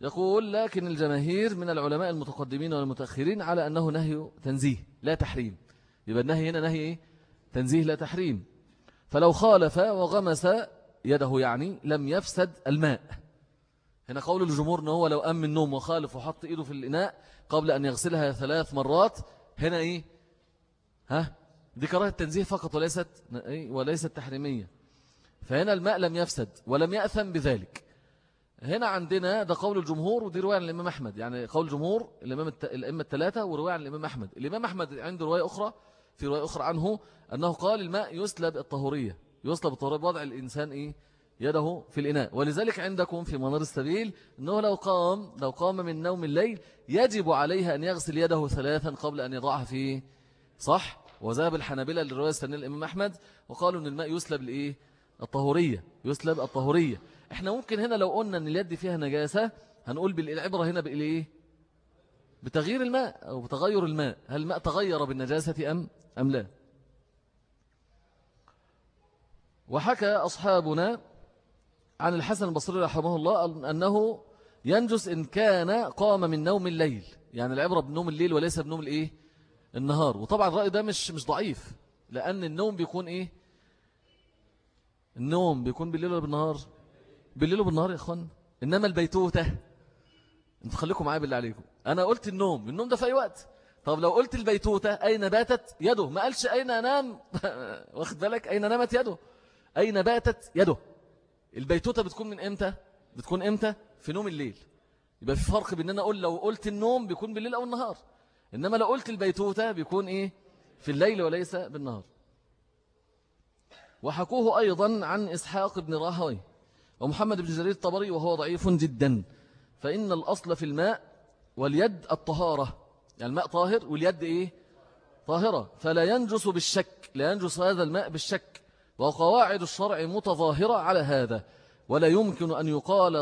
يقول لكن الجماهير من العلماء المتقدمين والمتأخرين على أنه نهي تنزيه لا تحريم. يبقى النهي هنا نهي إيه؟ تنزيه لا تحريم. فلو خالف وغمس يده يعني لم يفسد الماء. هنا قول الجمهور أنه لو أم النوم وخالف وحط إيده في الإناء قبل أن يغسلها ثلاث مرات هنا إيه؟ ها؟ دي كراهة تنزيه فقط وليست إيه؟ وليست تحريمية. فهنا الماء لم يفسد ولم يأثم بذلك. هنا عندنا ده قول الجمهور ودي رواية عن الإمام أحمد. يعني قول الجمهور الإمام. الأئمة الثلاثة ورواية عن الإمام أحمد. الإمام أحمد عنده رواية أخرى في رواية أخرى عنه أنه قال الماء يسلب الطهورية. يسلب الطهورية بوضع الإنسان إيه؟ يده في الإناء. ولذلك عندكم في منار السبيل أنه لو قام لو قام من نوم الليل يجب عليه أن يغسل يده ثلاثا قبل أن يضعها في صح. وذهب الحنابلة للرواية السنة الإمام أحمد وقالوا أن الماء يسلب الإيه؟ الطهورية. يسلب الطهورية. إحنا ممكن هنا لو قلنا إن اليد فيها نجاسة هنقول بالعبرة هنا بالإيه؟ بتغيير الماء أو بتغير الماء. هل الماء تغير بالنجاسة أم أم لا؟ وحكى أصحابنا عن الحسن البصري رحمه الله أنه ينجس إن كان قام من نوم الليل. يعني العبرة بنوم الليل وليس بنوم الإيه؟ النهار. وطبعا الرأي ده مش مش ضعيف لأن النوم بيكون إيه؟ النوم بيكون بالليل ولا بالنهار؟ بالليل وبالنهار يا إخوان. إنما البيتوتة أنتوا خليكم معايا بالله عليكم. أنا قلت النوم. النوم ده في أي وقت. طب لو قلت البيتوتة أين باتت يده؟ ما قالش أين انام واخد بالك؟ أين نامت يده؟ أين باتت يده؟ البيتوتة بتكون من إمتى؟ بتكون إمتى؟ في نوم الليل. يبقى في فرق بين أنا أقول لو قلت النوم بيكون بالليل أو النهار. إنما لو قلت البيتوتة بيكون إيه؟ في الليل وليس بالنهار. وحكوه أيضا عن إسحاق بن راهوي ومحمد بن جرير الطبري وهو ضعيف جدا. فإن الأصل في الماء واليد الطهارة. يعني الماء طاهر واليد إيه؟ طاهرة. فلا ينجس بالشك. لا ينجس هذا الماء بالشك. وقواعد الشرع متظاهرة على هذا. ولا يمكن أن يقال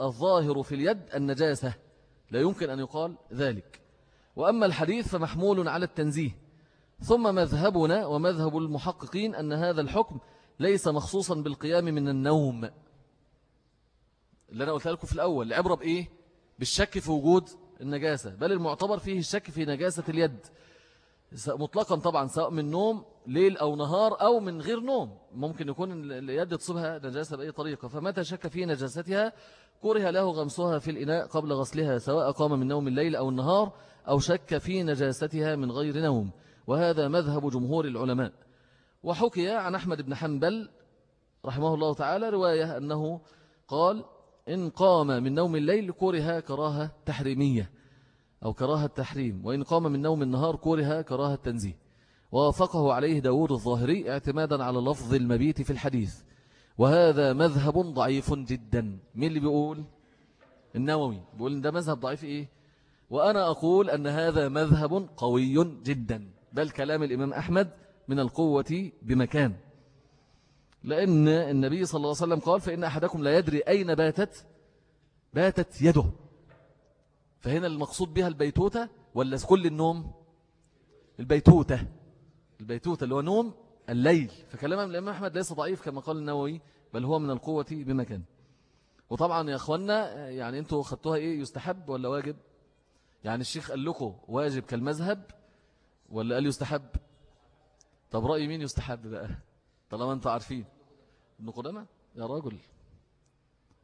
الظاهر في اليد النجاسة. لا يمكن أن يقال ذلك. وأما الحديث فمحمول على التنزيه. ثم مذهبنا ومذهب المحققين أن هذا الحكم ليس مخصوصا بالقيام من النوم. اللي أنا قلت لكم في الأول العبرة بإيه؟ بالشك في وجود النجاسة. بل المعتبر فيه الشك في نجاسة اليد. مطلقا طبعا سواء من نوم ليل أو نهار أو من غير نوم. ممكن يكون اليد تصبها نجاسة بأي طريقة. فمتى شك في نجاستها؟ كره له غمسها في الإناء قبل غسلها سواء قام من نوم الليل أو النهار أو شك في نجاستها من غير نوم. وهذا مذهب جمهور العلماء. وحكي عن أحمد بن حنبل رحمه الله تعالى رواية أنه قال إن قام من نوم الليل كره كراهة تحريمية أو كراهة تحريم وإن قام من نوم النهار كره كراهة تنزيه. ووافقه عليه داود الظاهري اعتمادا على لفظ المبيت في الحديث. وهذا مذهب ضعيف جدا. مين اللي بيقول؟ النووي. بيقول إن ده مذهب ضعيف إيه؟ وأنا أقول أن هذا مذهب قوي جدا. بل كلام الإمام أحمد من القوة بمكان. لأن النبي صلى الله عليه وسلم قال فإن أحدكم لا يدري أين باتت باتت يده. فهنا المقصود بها البيتوتة ولا كل النوم؟ البيتوتة. البيتوتة اللي هو نوم الليل. فكلام الإمام أحمد ليس ضعيف كما قال النووي بل هو من القوة بمكان. وطبعا يا أخوانا يعني أنتوا خدتوها إيه يستحب ولا واجب؟ يعني الشيخ قال لكم واجب كالمذهب ولا قال يستحب؟ طب رأي مين يستحب بقى؟ طالما أنتوا عارفين. ابن قدامة؟ يا راجل.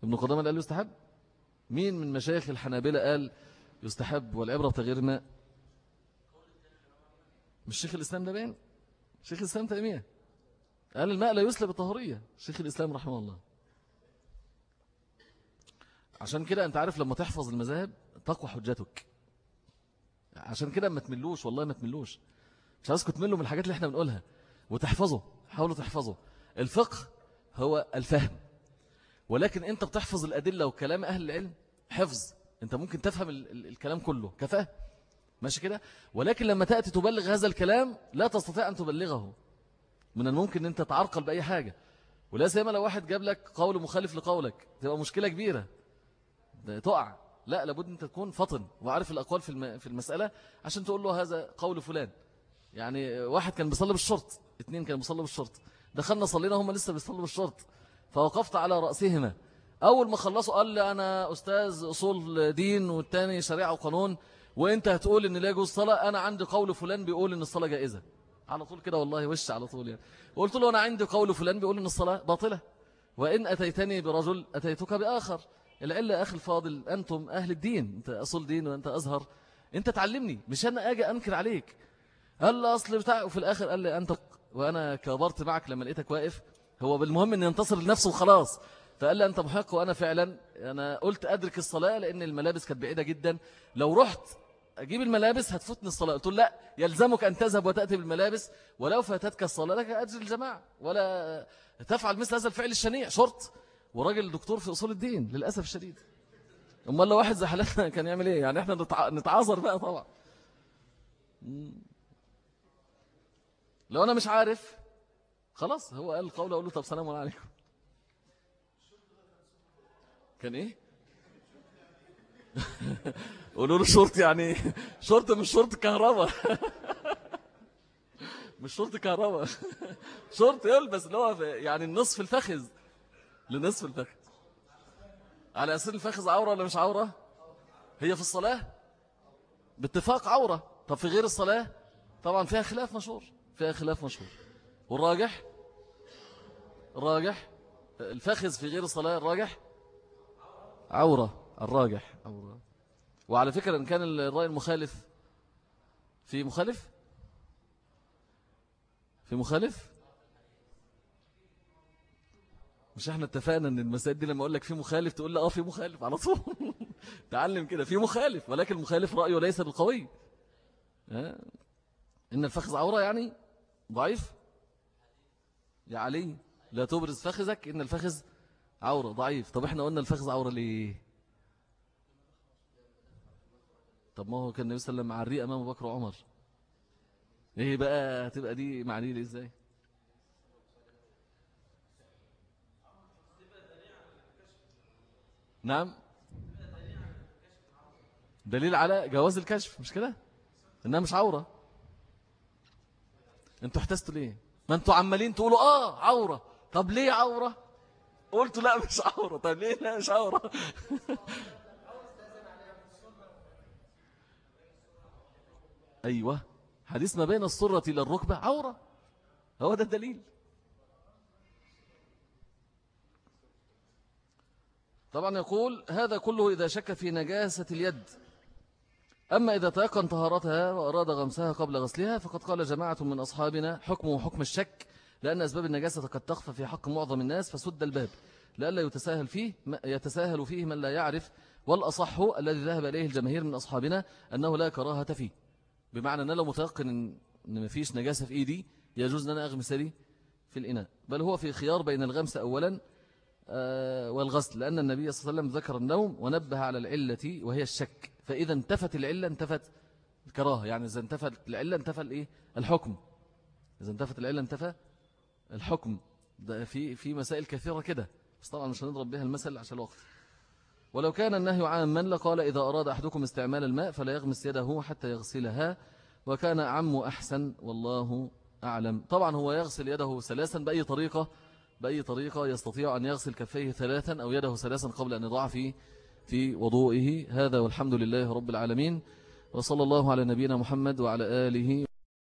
ابن قدامة قال يستحب؟ مين من مشايخ الحنابلة قال يستحب والعبرة تغير ماء مش شيخ الإسلام ده بين شيخ الإسلام تيمية. قال الماء لا يسلب الطهورية شيخ الإسلام رحمه الله. عشان كده أنت عارف لما تحفظ المذاهب تقوى حجتك. عشان كده ما تملوش والله ما تملوش. مش عايزكم تملوا من الحاجات اللي إحنا بنقولها. وتحفظوا حاولوا تحفظوا. الفقه هو الفهم. ولكن أنت بتحفظ الأدلة وكلام أهل العلم حفظ. أنت ممكن تفهم الكلام كله. كفاه ماشي كده؟ ولكن لما تأتي تبلغ هذا الكلام لا تستطيع أن تبلغه. من الممكن أن أنت تعرقل بأي حاجة. ولا سيما لو واحد جاب لك قول مخالف لقولك. تبقى مشكلة كبيرة. تقع. لا لابد أن تكون فطن وعارف الأقوال في المسألة عشان تقول له هذا قول فلان. يعني واحد كان بيصلي بالشرط اثنين كان بيصلي بالشرط. دخلنا صلينا هم لسه بيصلوا بالشرط. فوقفت على رأسهما. أول ما خلصوا قال لي أنا أستاذ أصول دين والتاني شريعة وقانون. وانت هتقول ان لا يجوز صلاة؟ أنا عندي قول فلان بيقول ان الصلاة جائزة. على طول كده والله وش على طول يعني. وقلت له أنا عندي قول فلان بيقول ان الصلاة باطلة. وان اتيتني برجل اتيتك بآخر. العلة أخي الفاضل أنتم أهل الدين. انت اصول دين وانت ازهر. انت تعلمني مش أنا أجي انكر عليك. قال لي اصل بتاع وفي الآخر قال لي انت وأنا كبرت معك لما لقيتك واقف. هو بالمهم ان ينتصر لنفسه وخلاص. فقال لي أنت محق وأنا فعلا أنا قلت أدرك الصلاة لأن الملابس كانت بعيدة جدا. لو رحت أجيب الملابس هتفوتني الصلاة. قلت له لا يلزمك أن تذهب وتأتي بالملابس ولو فاتتك الصلاة لك أجر الجماعة. ولا تفعل مثل هذا الفعل الشنيع شرط. وراجل دكتور في أصول الدين للأسف الشديد. أمال لو واحد زي حالتنا كان يعمل إيه؟ يعني إحنا نتعاذر بقى طبعا. لو أنا مش عارف خلاص هو قال القول أقول له طب سلام عليكم. كان إيه؟ قولوا له شرط يعني شرط مش شرط كهرباء. مش شرط كهرباء. شرط يلبس اللي هو يعني النصف الفخذ. لنصف الفخذ. على أساس الفخذ عورة ولا مش عورة؟ هي في الصلاة؟ باتفاق عورة. طب في غير الصلاة؟ طبعا فيها خلاف مشهور. فيها خلاف مشهور. والراجح؟ الراجح؟ الفخذ في غير الصلاة الراجح؟ عورة. الراجح. عورة وعلى فكرة إن كان الرأي المخالف في مخالف؟ في مخالف؟ مش إحنا اتفقنا إن المسائل دي لما أقول لك في مخالف تقول لي آه في مخالف على طول. تعلم كده في مخالف ولكن المخالف رأيه ليس بالقوي. إن الفخذ عورة يعني ضعيف؟ يا علي لا تبرز فخذك إن الفخذ عورة ضعيف. طب إحنا قلنا الفخذ عورة ليه؟ طب ما هو كان النبي صلى الله عليه وسلم مع الريق أمام بكر وعمر. إيه بقى هتبقى دي معني لي إزاي؟ نعم. دليل على جواز الكشف مش كده؟ إنها مش عورة. أنتوا احتستوا ليه؟ ما أنتوا عمالين تقولوا آه عورة. طب ليه عورة؟ قلتوا لا مش عورة. طب ليه لا مش عورة؟ أيوة. حديث ما بين الصرة إلى الركبة عورة. هو ده الدليل. طبعا يقول هذا كله إذا شك في نجاسة اليد. أما إذا تيقن طهارتها وأراد غمسها قبل غسلها فقد قال جماعة من أصحابنا حكمه حكم الشك لأن أسباب النجاسة قد تخفى في حق معظم الناس فسد الباب. لألا يتساهل فيه يتساهل فيه من لا يعرف والأصح الذي ذهب إليه الجماهير من أصحابنا أنه لا كراهة فيه. بمعنى أن لو متيقن أن ما فيش نجاسة في إيدي يجوز أن أنا أغمس لي في الإناء. بل هو في خيار بين الغمس أولا آه، والغسل لأن النبي صلى الله عليه وسلم ذكر النوم ونبه على العلة وهي الشك. فإذا انتفت العلة انتفت الكراهة. يعني إذا انتفت العلة انتفى الإيه؟ الحكم. إذا انتفت العلة انتفى الحكم. ده في في مسائل كثيرة كده. بس طبعا مش هنضرب بها المثل عشان الوقت. ولو كان النهي عاما لقال إذا أراد أحدكم استعمال الماء فلا يغمس يده حتى يغسلها وكان عم أحسن والله أعلم. طبعا هو يغسل يده ثلاثا بأي طريقة بأي طريقة يستطيع أن يغسل كفيه ثلاثا أو يده ثلاثا قبل أن يضع في في وضوئه. هذا والحمد لله رب العالمين. وصلى الله على نبينا محمد وعلى آله